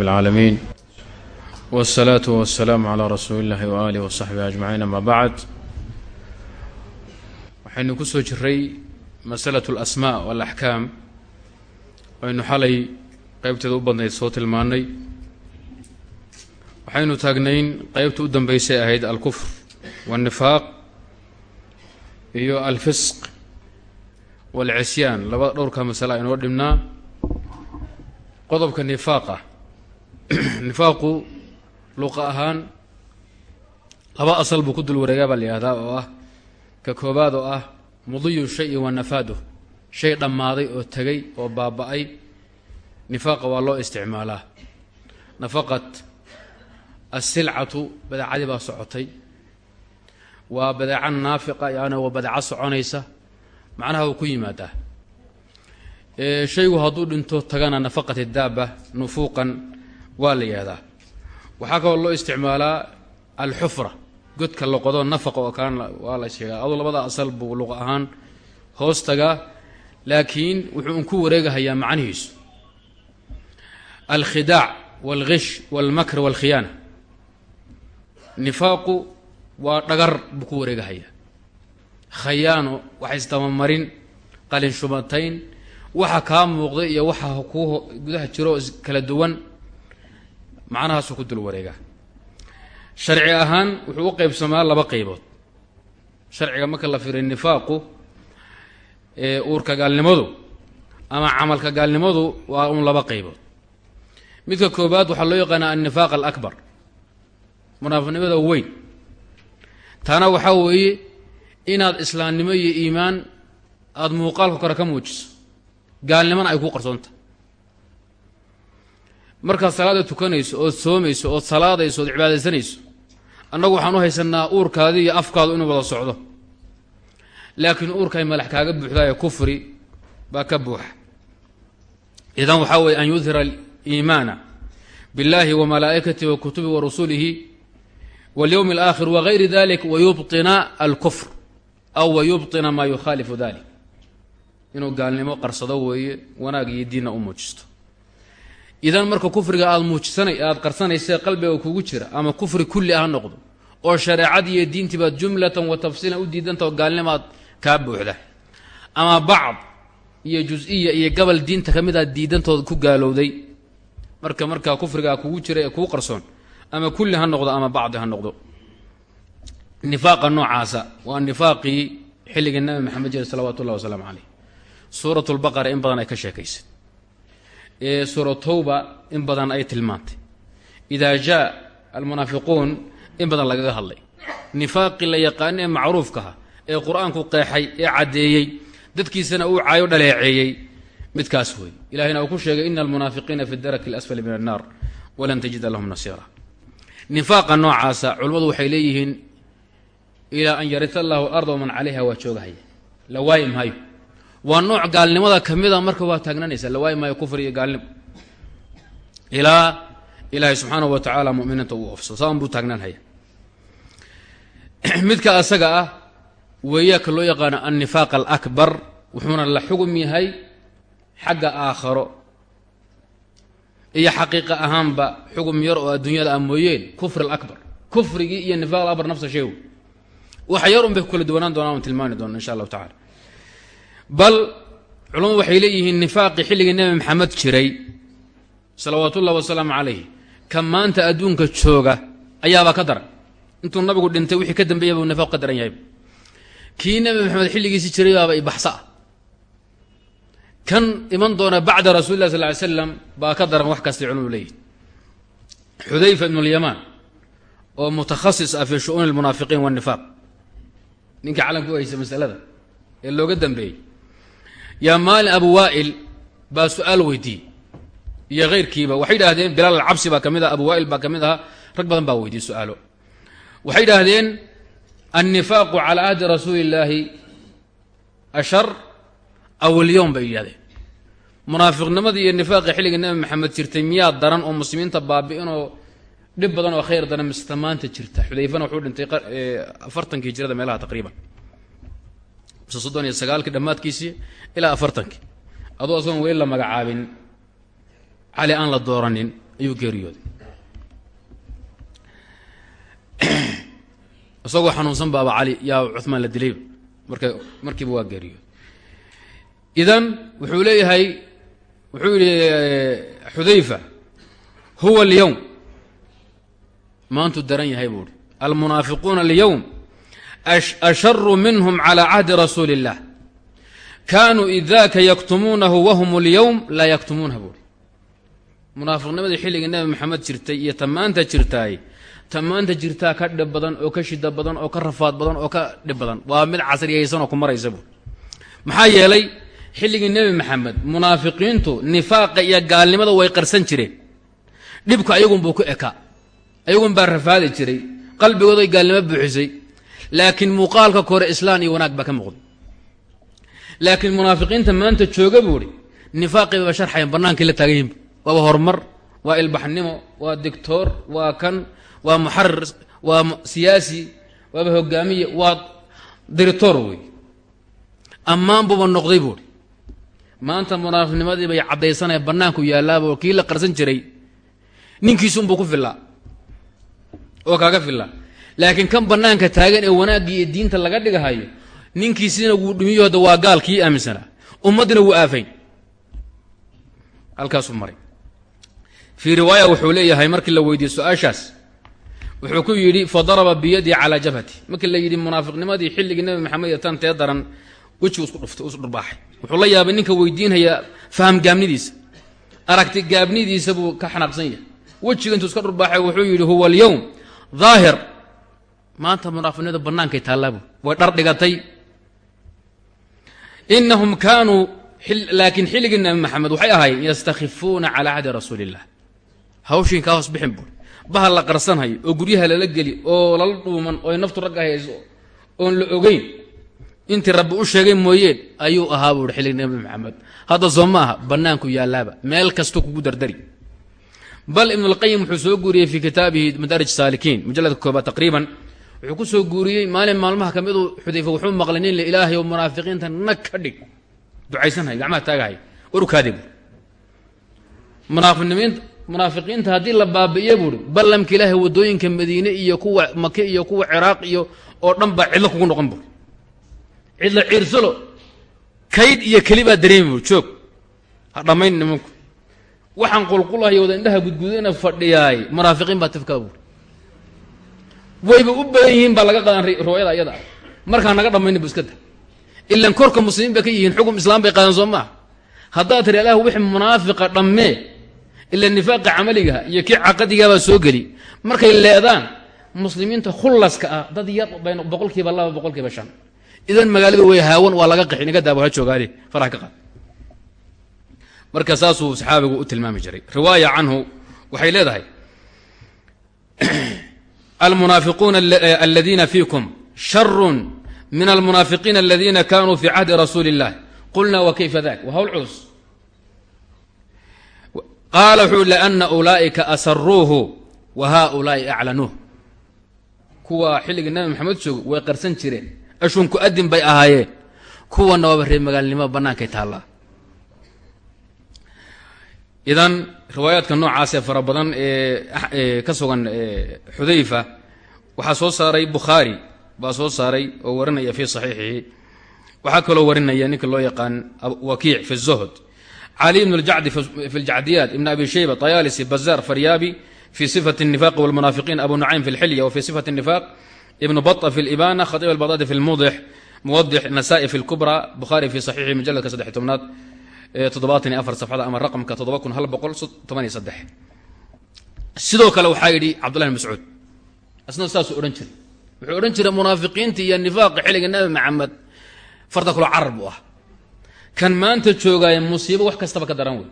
العالمين والصلاة والسلام على رsuuل الlahi وآله وصaحبه أجمعين أmا bعd waxaynu ku soo jiray masأlaة الأsmاء والأحكاam aynu xalay qeybteeda u badnayd soo tilmaanay waxaynu taagnayn qeybta u dambeysay ahayd alkufr والنifaaq iyo alfisq والcisyaan laba dhowrka masale aynoo dhibnaa qodobka nifaaqa nifaaqu luqa ahaan laba asal buu ku dul wareegaa baa la yihahdaa oo ah ka koobaad oo ah mudiyu shayi wa nafaadu. Shay dhammaaday oo tegay oo baaba-ay nifaaqa waa loo isticmaalaa. Nafaqat asilcatu badeecadii baa socotay. Waa badeeca naafiqa yaani waa badeeco soconaysa. Macnaha uu ku yimaadaa. Shaygu hadduu dhinto tagana nafaqat daaba nufuuqan waa la yihahdaa waxaa kaloo loo isticmaalaa alxufra. Godka loqodo nafaqa oo kalena waa la sheegaa. Aduu labada asal buu luqa ahaan hoos tagaa laakiin wuxuu un ku wareegahayaa macnihiisu. Alkhidaac walghish walmakr walkhiyaana nifaaqu waa dhagar buu ku wareegahayaa. Khayaano waxa isdabamarin qalin shubatayn waxa kaa muuqday iyo waxa kuu gudaha jiro kala duwan macnahaasuu ku dul wareegaa. Sharci ahaan wuxuu u qeybsamaa laba qeybood sharciga marka la firay nifaaqu uurka gaalnimadu ama camalka gaalnimadu waa un laba qeybood midka koobaad waxaa loo yaqaanaa annifaaq alakbar munaafiqnimada weyn. Taana waxaa weeye inaad islaamnimo iyo iimaan aada muuqaalka kore ka muujiso. Gaalnimona ay kuu qarsoonta markaad salaada tukanayso ood soomayso ood salaadayso ood cibaadaysanayso annagu waxaan u haysanaa uurkaadi iyo afkaadu inuu wada socdo laakiin uurkay malax kaaga buuxdaayo kufri baa ka buuxa idan waxaa weeye an yudhira aliimaana biاllahi wa malaa'ikatihi wa kutubihi wa rusulihi waاlyowmi اlaakhir wagayri dalik wayubطina alkufr aw wayubطina maa yukhaalifu dalik inuu gaalnimo qarsado weeye wanaag iyo diinna u muujisto idan marka kufriga aada muujisana aada qarsanaysae qalbiga kugu jira ama kufri kulli ah noqdo oo shareecadii iyo diintiibaad jumlatan wa tafsiilan u diidanta oo gaalnimaad kaa buuxda ama bacd iyo jus-iya iyo gabal diinta ka mid aad diidantood ku gaalowday marka markaa kufrigaa kugu jira ee kuu qarsoon ama kulli ha noqdo ama bacdi ha noqdo. Nifaaqa noocaasa waa nifaaqii xilligii nabi maxamed jire salawaatu ullahi wasalaamu caleyh suurat lbaqara in badan ay ka sheekaysay ee suura towba in badan ay tilmaantay. Idaa jaa almunaafiquun in badan lagaga hadlay. Nifaaqii la yaqaano ee macruufkaha ee qur'aanku qeexay ee caddeeyey dadkiisana uu caayo dhaleeceeyey midkaas wey ilahayna uu ku sheegay ina almunaafiqiina fi daraki اlasfali min annaar walan tajida lahum nasiira. Nifaaqa noocaasa culimmadu waxay leeyihiin ilaa an yarita allahu arda waman calayha waa joogahaya. La waayi maayo waa nooc gaalnimada ka mida marka waa taagnanaysa la waayi maayo kufri iyo gaalnimo ilaa ilaahay subxaanahu wa tacaala muminiinta uu ofso. Saan buu taagnaanhaya midka asaga ah weeyaa loo yaqaano annifaaq alakbar wuxuuna la xugum yahay xagga aakharo. Iyo xaqiiqa ahaanba xugum yar oo adduunyada ah mooyeen kufri alakbar. Kufrigii iyo nifaq alabar nafsa sheegu waxa yar un bay duwanaan doonaan on tilmaami doona insha allahu tacala bal culamadu waxay leeyihiin nifaaqii xilligii nebi maxamed jiray salawaatu ullahi wasalaamu calayh ka maanta adduunka jooga ayaabaa ka daran intuu nabigu dhintay wixii ka dambeeya buu nifaaq ka daran yahay. Kii nebi maxamed xilligiisi jiray baaba ibaxsa ah kan iman doona bacda rasuli lah sal ly slam baa ka daran wax kastay culamadu leeyihiin xudayfa ibnu lyamaan oo mutakhasis ah fii shu'uuni almunaafiqiin waannifaaq ninka calanka u haysa masalada ee looga dambeeyey yaa maalin abu waa'il baa su'aal weydiiyey iyo keyrkiiba waxay idhaahdeen bilaal alcabsi baa ka mid ah abu waa'il baa ka mid ahaa rag badan baa weydiiyey su'aalo. Waxay idhaahdeen annifaaqu calaa ahdi rasuuli illaahi ashar aw alyowm bay yidhahdeen munaafiqnimadii iyo nifaaqii xilliga nebi maxamed jirtay miyaa badan oo khayr daran maanta jirta? Xudayfana wuxuu dhintay afartankii hijrada meelaha taqriiban mise soddon iyo sagaalkii dhammaadkiisii ilaa afartankii. Aduu asagoon weli la magacaabin cali aan la dooranin ayuu geeriyooday. Isagoo xanuunsan baaba cali yaa cuhmaan la dilayba marka markiiba waa geeriyooday. Idan wuxuu leeyahay wuxuu yihi xudayfa huwa alyowm maantuu daran yahay buuhi almunaafiquuna alyowm asharu minhum calى cahdi rasuuli اllah kaanuu idaka yaktumuunahu wahum اlyowm laa yaktumuunaha buuhi munaafiqnimadii xilligii nebi maxamed jirtay iyo tamaanta jirtaay tamaanta jirtaa ka dhib badan oo ka shida badan oo ka rafaad badan oo ka dhib badan waa mid casriyaysan oo ku maraysa buui maxaa yeelay xilligii nebi maxamed munaafiqiintu nifaaqa iyo gaalnimada way qarsan jireen dhibku ayagunbuu ku ekaa ayagun baa rafaadi jiray qalbigooday gaalnimo buuxisay laakiin muuqaalka kore islaan iyo wanaag baa ka muuqday laakiin munaafiqiinta maanta jooga buuhi nifaaqiibaba sharxayan bannaankii la taagan yihinba waaba horumar waa ilbaxnimo waa dictoor waa kan waa muxarir waa siyaasi waaba hogaamiye waa diritoor wey ammaan buuba noqday buuhi maanta munaafiqnimadii bay caddaysanaya bannaanku yaallaaba kii la qarsan jiray. Ninkiisunbuu ku fillaa oo kaaga fillaa laakiin kan bannaanka taagan ee wanaaggii iyo diinta laga dhigahayo ninkiisina wuu dhumiyo waa gaal kii aaminsanaa ummaddina wuu aafayn. Halkaasuu maray. Fii riwaaya wuxuu leeyahay markii la weydiiyey su'aashaas wuxuu ku yidhi fadaraba biyadii calaa jabhati. Markii la yidhi munaafiqnimadii xilligii nebi maxamed iyo tan tee daran wejigu isku dhuftay is dhurbaaxay wuxuu la yaabay ninka weydiinaya faham gaabnidiisa. Aragti gaabnidiisa buu ka xanaaqsan yahay. Wejiga intuu iska dhurbaaxay wuxuu yidhi huwa alyowm daahir maanta munaafiqnimada bannaankay taallaabu way dhar dhigatay. Inahum kaanuu laakiin xilligii nabi maxamed waxay ahaayeen yastakhifuuna calaa cahdi rasuuli illah hawshiin kaa hoos bixin buuri bahal la qarsanhayo oo guryaha lala geli oo lala dhuuman oo naftu ragga hayso oon la ogeyn. Intii rabbi u sheegay mooyeen ayuu ahaa buuhi xilligii nabi maxamed. Hadda soo bannaanku yaallaaba. Meel kastuu kugu dardari. Bal ibnu lqayim wuxuu soo guuriyey fii kitaabihi madaarij saalikiin mujalladka koobaad taqriiban wuxuu ku soo guuriyey maalin maalmaha ka miduu xudayfa wuxuu maqlay nin le ilaahay oo munaafiqiinta nag ka dhig. Ducaysanhay gacmaha taagahay war ukaade buui munaafiqnimiinta munaafiqiinta haddii la baabi'iyo buuhi ballamka ilaahay waddooyinka madiine iyo kuwa make iyo kuwa ciraaq iyo oo dhan baa cidlo kugu noqon buuri cidlo ciirsalo kayd iyo keli baa dareemi buuri joog ha dhammayn nimanku. Waxaan qulqulahay wada indhaha gudgudana fadhiyaay munaafiqiin baa tifkaa buuri wayba u badan yihiin baa laga qadan riwaayada iyada. Markaa naga dhammayna bu iska da ilan korka muslimiin bay ka yihiin xukum islaam bay qaadan soo maaha haddaad tiri alah wixii munaafiqa dhammee ila nifaaqa camaligaha iyo kii caqadigaabaa soo geli. Markay leedaan muslimiinta khullaska ah dad yar bay boqolkiiba laba boqolkiiba shan. Idan magaalada way haawan waa laga qaxi naga daabo ha joogaale faraha ka qaad. Marka saasuu saxaabigu u tilmaami jiray. Riwaaya canhu waxay leedahay almunaafiquuna aladiina fiikum sharun min almunaafiqiina aladiina kanuu fi cahdi rasuuli اllah qulna wa kayfa dak wa hawl culus qaala wuxuu liana ulaa'ika asaruuhu wa haulaai aclanuuh kuwa xilligii nabi maxamed joogo way qarsan jireen ashunku adin bay ahaayeen kuwana waaba reer magaalnimo bannaankay taallaa idan riwaayaadka noocaas ee fara badan ee ka sugan xudayfa waxaa soo saaray bukhaari baa soo saaray oo warinaya fii saxiixihi waxaa kaloo warinaya ninka loo yaqaan wakiic fi الzuhd cali ibn اljacdi fi اljacdiyaat ibn abi shayba طayaalisi bazaar faryaabi fi صifaة النifaq wاlmunaafiqiin abu nucaym fi اlxilya wfi صifaة النifaq ibn baطa fi اlibana khatib albaqdadi fi اlmudix muwadix nasa'i fi اlkubra bukhaari fi saxiixi mujaladka saddex tobnaad toddobaatan iyo afar safxada ama raqamka toddoba kun hal boqol toban iyo saddex. Sidoo kale waxaa yidhi cabdullahi bn mascuud asna saasuu odhan jiray. Wuxuu odhan jiray munaafiqiinta iyo nifaaqa xilliga nabi maxamed farta kulo carar buu ah. Kan maanta joogaaya musiibo wax kastaba ka daran wey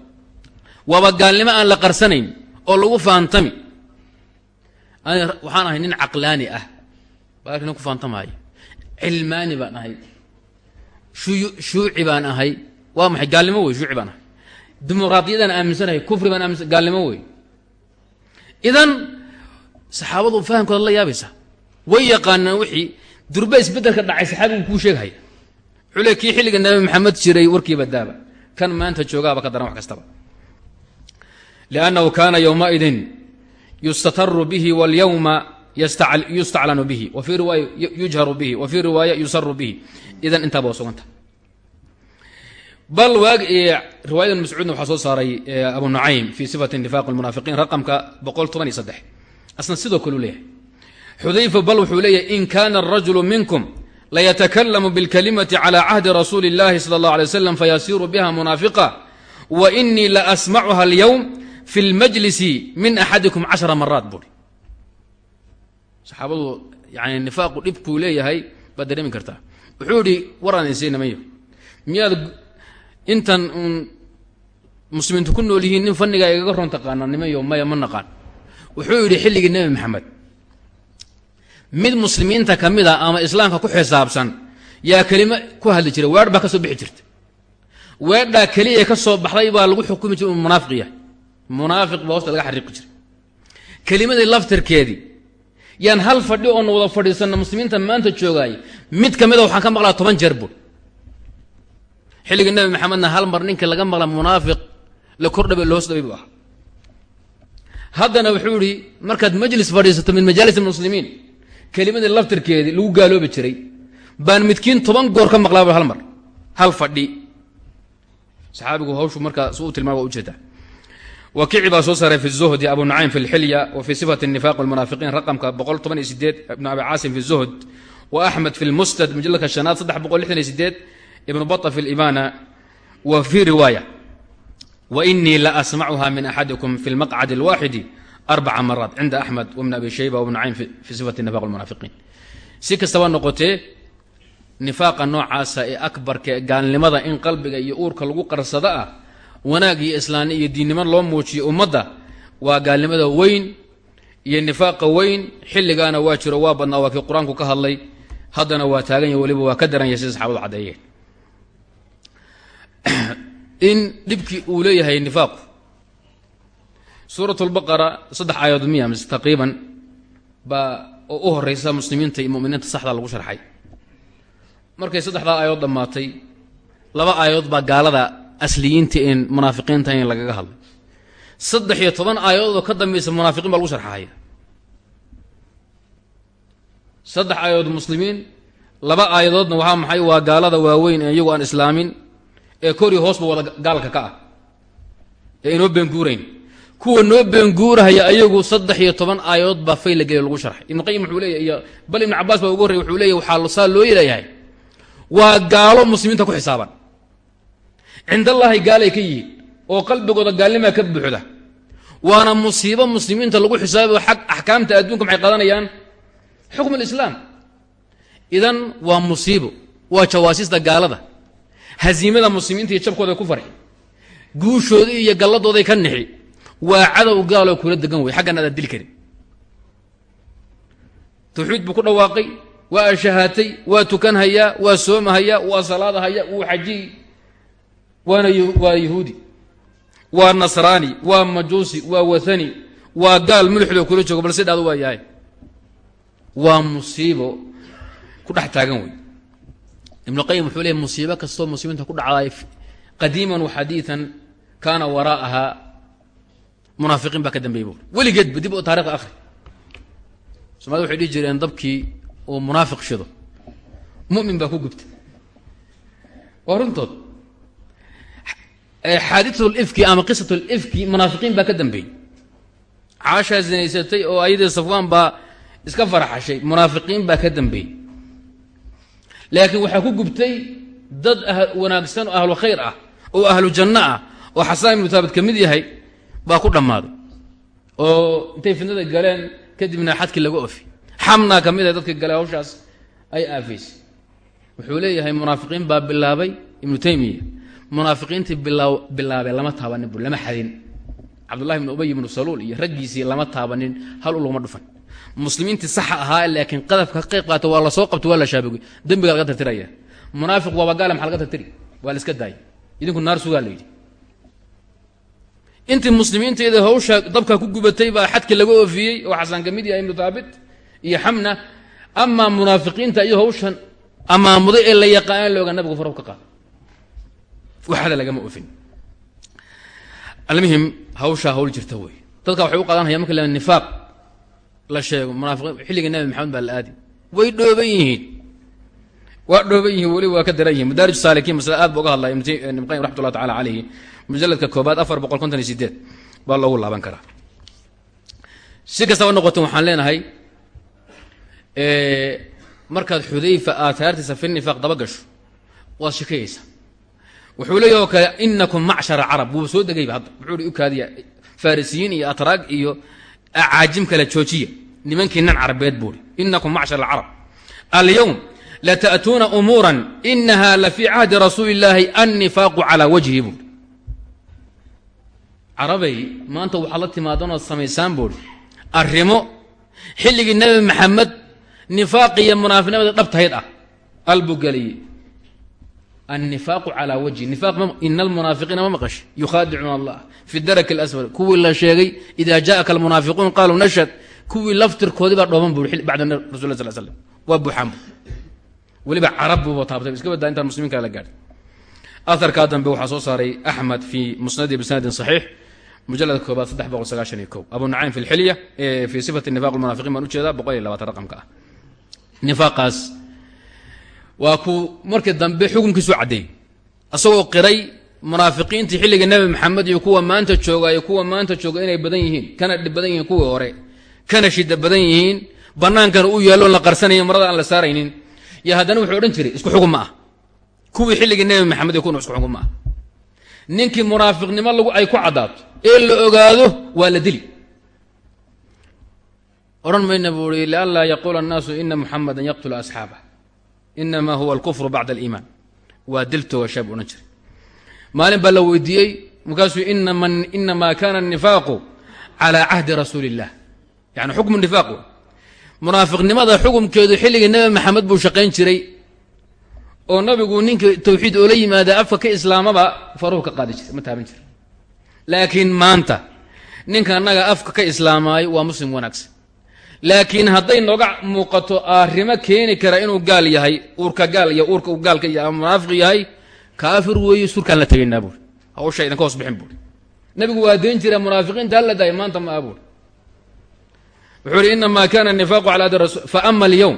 waaba gaalnimo aan la qarsanayn oo lagu faantami. Waxaan ahay nin caqlaani ah. Baalka nin ku faantamaayo cilmaani baan ahay. Shuuci baan ahay waa maxay? Gaalnimo wey shuuci baan aaminsanahay kufri baan aaminsan gaalnimo wey idan saxaabadu fahamkooda la yaabaysa way yaqaanaan wixii durba isbeddelka dhacay saxaabigu kuu sheegahaya wuxuu le kii xilliga nabi maxamed jiray warkiiba daaba. Kan maanta joogaaba ka daran wax kastaba. Liannahu kaana yowmaidin yustataru bihi walyowma yustaclanu bihi. Wa fii riwaaya yujharu bihi. Wa fii riwaaya yusaru bihi. Idan intaaba waa suganta bal waag riwaayadan mascuudna waxaa soo saaray abu nucaym fi sifati nifaaq lmunaafiqiin raqamka boqol toban iyo saddex asna sidoo kale u leeyahay. Xudayfa bal wuxuu leeyahay in kana arajulu minkum laytakalamu bilkalimati cala cahdi rasuuli اllahi sala اllah alay waslam fayasiru biha munaafiqa wa inii la asmacuha alyowm fi lmajlisi min axadikum cashara maraat buuri saxaabadu yani nifaaqu dhibkuu leeyahay baad dareemi kartaa. Wuxuu idhi waraan insiinamayo miyaad intan uun muslimiintu ku nool yihiin nin fannigaa igaga ron taqaana nimayo maya ma naqaan. Wuxuu yidhi xilligii nebi maxamed mid muslimiinta ka mid a ama islaamka ku xisaabsan yaa kelimo ku hadli jiray weedh baa ka soo bixi jirta. Weedhaa keliya ka soo baxday baa lagu xukumi jiray uu munaafiq yahay. Munaafiq baa hoosta laga xariiqi jiray. Kelimadii laftirkeedii yaan hal fadhi oona wada fadhiisanna muslimiinta maanta joogaaya mid ka mida waxaan ka maqlaa toban jeer bur xilligii nebi maxamedna hal mar ninka laga maqla munaafiq la kordhabay la hoos dhabay buu ahaa haddana wuxuu idhi markaad majlis fadhiisato min majaalis muslimiin kelimadii laftirkeedii lagu gaaloobi jiray baan midkiin toban goor ka maqlaaba hal mar. Hal fadhi. Saxaabigu hawshu markaa su u tilmaama waa u jeedaa wakici baa soo saaray fi zuhdi abu nucaym fi lxilya wa fi sifati nifaq lmunaafiqiin raqamka boqol toban iyo sideed ibnu abi caasim fi zuhd wa axmed fi lmustad mujaladka shanaad saddex boqol lixdan iyo sideed ibnu bata fi libana wa fi riwaaya wa inii la asmacuha min axadikum fi lmaqcadi alwaaxidi arbaca maraat cinda axmed wibn abi shayba wabnu nucaym fi sifati nifaq lmunaafiqiin si kastaba noqotee nifaaqa noocaasa ee akbarka ee gaalnimada in qalbiga iyo uurka lagu qarsado ah wanaag iyo islaani iyo diinnimo loo muujiyo ummadda waa gaalnimada weyn iyo nifaaqa weyn. Xilligaana waa jiro waa badnaa waa kii qur'aanku ka hadlay haddana waa taagan yahy weliba waa ka daran yahay sida saxaabadu caddeeyeen in dhibkii uu leeyahay nifaaqu suurat lbaqara saddex aayadood miya mise taqriiban baa oo u horeysa muslimiinta iyo muminiinta saxdaa lagu sharxay. Markay saddexdaa aayadood dhammaatay laba aayadood baa gaalada asliyiinta een munaafiqiinta in lagaga hadlay. Saddex iyo toban aayadoodoo ka dambaysa munaafiqiin baa lagu sharxahaya saddex aayadood muslimiin laba aayadoodna waxaa maxay? Waa gaalada waaweyn ee iyagu aan islaamin ee kor iyo hoosba wada gaalka ka ah. Ee inoo beenguurayn kuwa noo beenguurahaya ayagu saddex iyo toban aayadood baa fayla geliyo lagu sharxay. Ibnu qayim wuxuu leeyahy iyo bal ibnu cabaas baa ugu horrey wuxuu leeyahy waxaa saa loo leeyahay waa gaalo muslimiinta ku xisaaban. Cindallaahi gaalay ka yihiin oo qalbigooda gaalnimaa ka buuxda. Waana musiibo muslimiinta lagu xisaabayo xag axkaamta adduunka maxay qaadanayaan xukm alislaam. Idan waa musiibo waa jawaasiista gaalada hasiimada muslimiinta iyo jabkooda ku farxi guushooda iyo galladooday ka nixi. Waa cadow gaaloo kula degan wey xaggan aadaan dili karin. Tawxiid buu ku dhawaaqay. Waa ashahaatay waa tukanhayaa waa soomahayaa waa salaadahayaa wuu xajiy waana waa yahuudi waa nasraani waa majuusi waa wathani waa gaal mulxidoo kula joogo balse dhaadu waa yahay. Waa musiibo ku dhex taagan wey ibnu qayim wuxuu leeyay musiibo kastoo muslimiinta ku dhacday qadiiman wa xadiian kaana waraa'aha munaafiqiin baa ka dambeeyey bu weligeedba dib oo taarikhda akhri. Somalida waxay dhihi jireen dabkii uu munaafiq shido mu'min baa ku gubta. Waa runtood. Xaaditul ifki ama qisatul ifki munaafiqiin baa ka dambeeyey. Caashaa zinaysatay oo ayadii safwaan baa iska faraxashay munaafiqiin baa ka dambeeyey laakiin waxaa ku gubtay dad wanaagsan oo ahlu khayr ah oo ahlu janno ah oo xasaan ibnu taabit ka mid yahay baa ku dhammaaday oo intay fidnada galeen kadibna xadkii laga ofi xamnaa ka mid ah dadka gale hawshaas ay aafaysay wuxuu leeyahay munaafiqiin baa bilaabay ibnu taymiya munaafiqiintii bilaabay lama taabanin bu lama xadin. Cabdullahi ibnu ubay ibnu saluul iyo raggiisii lama taabanin hal u dhufan muslimiintii saxa ahaa laakiin qadafka ka qaata waa la soo qabto waa la shaabogay dembiga laga tirtiraya. Munaafiq waaba gaale maxa laga tirtiri? Waa la iska daayay. Idinku naar sugaa la yidhi. Intii muslimiinteeda hawsha dabka ku gubatay baa xadki laga oofiyey oo xasaan ka mid yahay ibnu taabit iyo xamna amaa munaafiqiinta iyo hawshan amaamuday ee la yaqaanaan looga nabigu farahu ka qaada waxda lagama oofin. Almuhim hawshaa hawl jirta wey dadka waxay u qaadanaya marka nifaaq la sheego munaafiqiin xilligii nabi maxamed baa la aadi. Way dhooban yihiin. Waa dhooban yihiin weli waa ka daran yihiin madaarij saalikiin masle aad ba uga hadlaya ibn qayim raxmat tacala calayhi. Mujaladka koobaad afar boqol konton iyo sideed baa loogu laaban karaa. Si kastaba noqoto waxaan leenahay markaad xudayfa aataartiisa fi nifaaq daba gasho waad shikayaysaa wuxuu leeyahi oo kale inakum macshara carab. Wuu soo degayba hadda. Wuxuu i u kaadiya farisiyiin iyo atraag iyo acaajim kale joojiya nimankii nan carabeed buuri inakum macshar alcarab alyowm lata'tuuna umuuran inaha la fii cahdi rasuuli illaahi annifaaqu calaa wajhi buuri carabay maanta waxaad la timaadanood samaysaan buuri arrimo xilligii nebi maxamed nifaaqi iyo munaafiqnimada dhabtahayd ah albuu geliyey annifaaqu calaa wajhi ina almunaafiqiina ma maqashi yukhaadicuuna allah fi daraki alasfal kuwii la sheegay ida jaءaka almunaafiquun qaaluu nashhad kuwii laftirkoodii baa dhooban buri bacda rasul sal slam waa buuxaan bu weliba carab buuba taabtay iska badaa intaan muslimiin kale la gaadhin aharkaa dambe waxaa soo saaray axmed fi musnadi bisanadin saxiix mujalad koobaad saddex boqol sagaashan iyo ko abu nucaym fi lxilya fi sifati nifaq lmunafiqiin baan u jeedaa boqol iyo labaatan raqamka ah nifaaqaas waa kuu markii dambe xukunkiisu caddeey asagoo qiray munaafiqiintii xilliga nebi maxamed iyo kuwa maanta jooga iyo kuwa maanta jooga inay badan yihiin kana dhib badan yihiin kuwii hore kana shida badan yihiin bannaankana u yaalloon la qarsanayo marada aan la saaraynin. Yo haddana wuxuu odhan jiray isku xukun ma ah. Kuwii xilligii nebi maxamed iyo kuwana isku xukun ma ah. Ninkii munaafiqnimo lagu ay ku caddaato ee la ogaado waa la dili. Odhan mayna buu i lianlaa yaquula annaasu ina muxamadan yaqtulu asxaabah inama huwa alkufru bacda aliimaan waa diltooga shaab odhan jiray maalin baa la weydiiyey markaasuu inamaa kana anifaaqu calaa cahdi rasuuli illah yani xukmu nifaaq munaafiqnimada xukumkeedu xilligii nebi maxamed buu shaqayn jiray oo nabigu ninkii tawxiid oola yimaada afka ka islaamaba faruhu ka qaadi jiray ma taaban jira laakiin maanta ninka annaga afka ka islaamaayo waa muslim wanaagsan laakiin hadday nooga muuqato aarimo keeni kara inuu gaal yahay uurka gaal iyo uurka uu gaalka yahay munaafiq yahay kaafir weeye surkaan la tegaynaa buuri hawsha idinka hoos bixin buuri nabigu waa dayn jira munaafiqiinta hala daaya maanta ma abuur wuxuu ihi inamaa kana nifaaqu cala ada rasul faama alyowm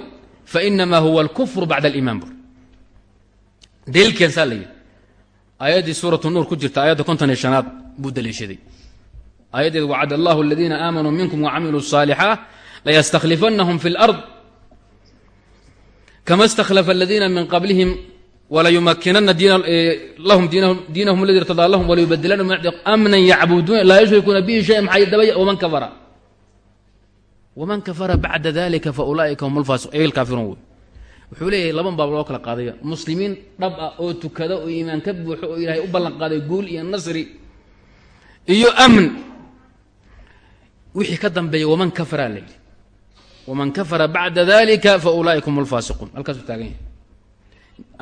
fainamaa huwa alkufru bacda aliimaan buur daliilkeen saa la yidhi. Aayaddii suuratu nuur ku jirta aayadda konton iyo shanaad buu daliishaday. Aayaddeedu wacad allahu aladiina aamanuu minkum wacamiluu saalixaat layastaklifanahum fi اlard kama اstakhlafa aladiina min qablihim walayumakinana lahum diinahum aladi irtadaa lahum walayubadilanahum amnan yacbuduuna laa yushrikuuna bihi shayan maxay daba waman kafara waman kafara bacda dalika faulaa'ika hum alkaafiruun wey wuxuu leeyahay laban baab loo kala qaadaya muslimiin dhab ah oo tukada oo iimaan ka buuxo oo ilaahay u ballan qaaday guul iyo nasri iyo amn wixii ka dambeeya waman kafara la yidhi waman kafara bacda dalika faulaa'ika hum alfaasiquun halkaasuu taagan yahay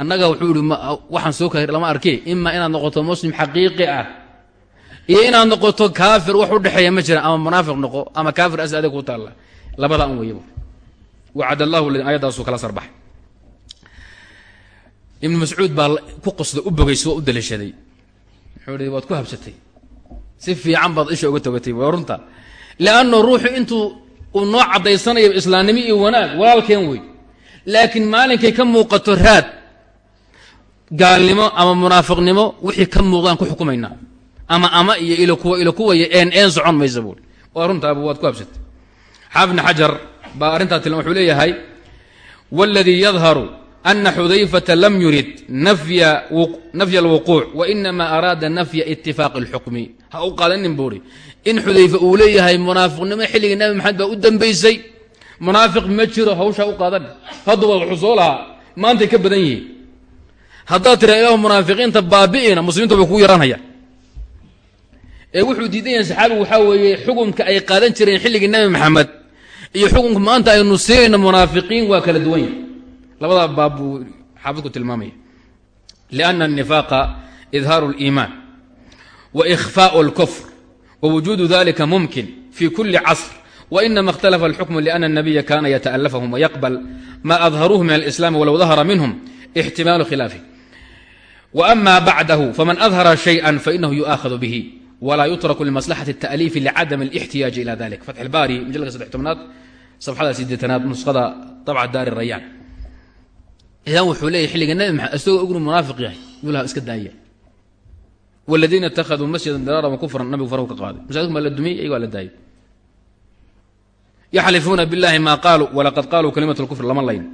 annaga wuxuu ihi waxaan soo kar lama arkey ima inaad noqoto muslim xaqiiqi ah iyo inaad noqoto kaafir wax u dhexeeya ma jira ama munaafiq noqo ama kaafir as adig taalla labadaa un weeyaba wacad allahu ayaddaasuu kala sarbaxay ibnu mascuud baa ku qosda u bogaysa waa u daliishaday wuxuu ihi waad ku habsatay si fiican baad isha uga togatay waa runta lianna ruuxu intuu uu noo caddaysanayo islaamnimo iyo wanaag walaalkeen wey laakiin maalinkay ka muuqato raad gaalnimo ama munaafiqnimo wixii ka muuqdaan ku xukumaynaa. Ama ama iyo ilokuwa ilokuwaya een een socon maysa buuri waa runtaabu waad ku habsatay xaafid xajar baa arrintaa tilma wuxuu leeyahay wاladii yadharu ana xudayfata lam yurid nafya alwuquuc wainama araada nafya itifaaqi اlxukmi ha u qaadanin buuri in xudayfe uu leeyahay munaafiqnimo xilligii nabi maxamed baa u dambaysay. Munaafiq ma jiro hawshaa u qaadan. Hadduba wuxuu soo lahaa. Maantay ka badan yihiin. Haddaad tiraa munaafiqiinta baabi'ina muslimiinta bay kugu yaranhayaan ee wuxuu diidan saxaabigu waxaa weeye xukunka ay qaadan jireen xilligii nabi maxamed iyo xukunka maanta aynu siinayna munaafiqiin waa kala duwan yahay. Labadaa baab xaafidku tilmaamaya. Lianna annifaaqa idhaaru aliimaan wa ikhfaau alkufr wa wujuudu dalika mumkin fi kuli casr wainama اkhtalafa اlxukmu liأna الnabiya kana yataأlafahum wayaqbal ma adharuuhu min alislaam walow dahara minhum ixtimaalu khilaafi wa ama bacdahu faman adhara shayئa fainahu yu'aakhadu bihi walaa yutraku limaslaxati الta'liifi licadam اlاxtiyaaji ila dalik fatx اlbaari majalka saddex tobnaad safxada sideetanaad nuskhada dabca daari rayaan idan wuxuu leeyahy xilliga nabi maxamed isagoo ognu munaafiq yahay yuu laha iska daaya wladiina اtakhaduu masjidan diraaran wakufran nabigu farahu ka qaaday masaajidku maa la dumiyey iyago waa la daayay yaxlifuuna biاllahi ma qaaluu walaqad qaaluu kalimat اlkufr lama layn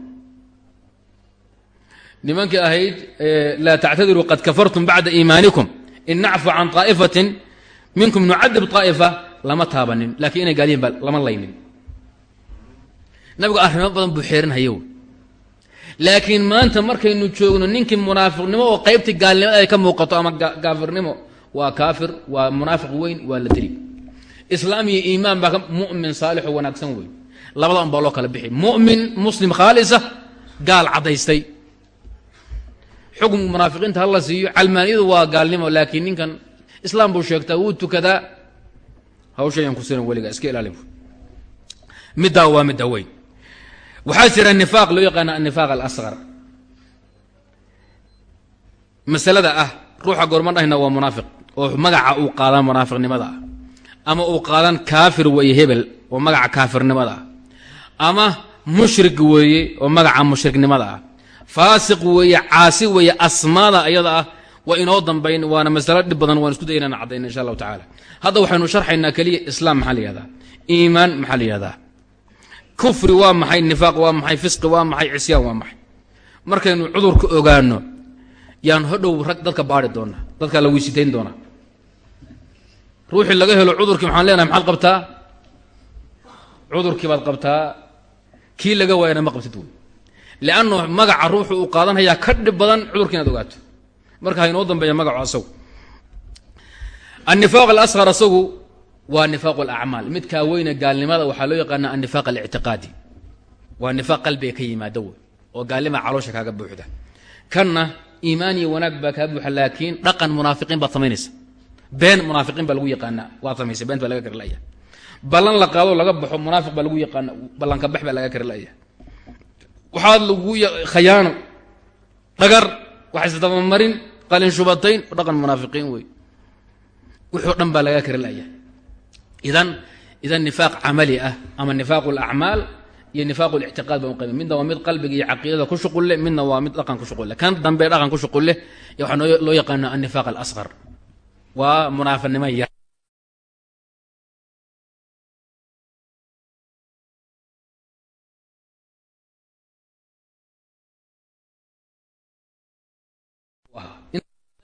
nimankii ahayd laa tactadiruu qad kafartum bacda iimaanikum in nacfu can طaa'ifatin minkum nucadib طaa'ifa lama taabanin lakiin inay gaaliyin ba lama laynin nabigu arrimo badan buu xeerinhayo laakiin maanta markaynu joogno ninkii munaafiqnimo oo qaybtii gaalnimada ay ka muuqato ama gaafirnimo waa kaafir waa munaafiq weyn waa la deli islaam iyo iimaan baa mumin saalixoo wanaagsan weyn. Labadan baa loo kala bixi. Mumin muslim khaalisa gaal caddaystay. Xukm munaafiqiinta hala siiyo. Calmaaniyadu waa gaalnimo laakiin ninkan islaam buu sheegtaa wuu tukadaa. Hawshayaan kusina weliga iska ilaali middaa waa midda weyn waxaa jira nifaaq loo yaqaana annifaaq alasqar masalada ah ruuxa goorma dhahayna waa munaafiq oo magaca uu qaadan munaafiqnimada ah. Ama uu qaadan kaafir weeye hebel oo magaca kaafirnimada ah. Ama mushrik weeye oo magaca mushriknimada ah. Faasiq weeye caasi weeye asmaada ayada ah waa inoo dambayn waana masalo dhib badan waan isku daynana caddayna insha allahu tacaala. Hadda waxaynu sharxaynaa keliya islaam maxaa la yihahdaa iimaan maxaa la yihahdaa kufri waa maxay nifaaq waa maxay fisqi waa maxay cisyaan waa maxay? Markaynu cudurka ogaano yaan hodhow rag dadka baari doonaa dadka la weysitayn doonaa. Ruuxii laga helo cudurkii maxaan leenahay maxaad qabtaa? Cudurkii baad qabtaa. Kii laga waayana ma qabtid wey liannu magaca ruuxu uu qaadanhayaa ka dhib badan cudurka inaad ogaato. Marka ha inoo dambeeya magacu asagu. Annifaaq alasqar asagu waa nifaaq alacmaal midkaa weyne gaalnimada waxaa loo yaqaana annifaaq alictiqaadi waa nifaaq qalbiga ka yimaada wey oo gaalnima caloosha kaaga buuxda. Kanna iimaan iyo wanaag baa kaa buuxa laakiin dhaqan munaafiqiin baad samaynaysa. Been munaafiqiin baa lagu yaqaanaa. Waad samaysa beent baa laga kari laya ballan la qaado laga baxo munaafiq baa lagu yaqaana ballanka bax baa laga kari laya waxaad lagu khayaano dhagar wax isdabamarin qalin shubatayn dhaqan munaafiqiin wey. O dhan baa laga kari laya idan idan nifaaq camali ah ama nifaaq alacmaal iyo nifaaq lictiqaad baan uqayma midna waa mid qalbiga iyo caqiidada ku shuqul leh midna waa mid dhaqan ku shuqul leh kan dambe dhaqan ku shuqul leh waxaa loo yaqaana annifaaq alasqar waa munaafiqnimo yar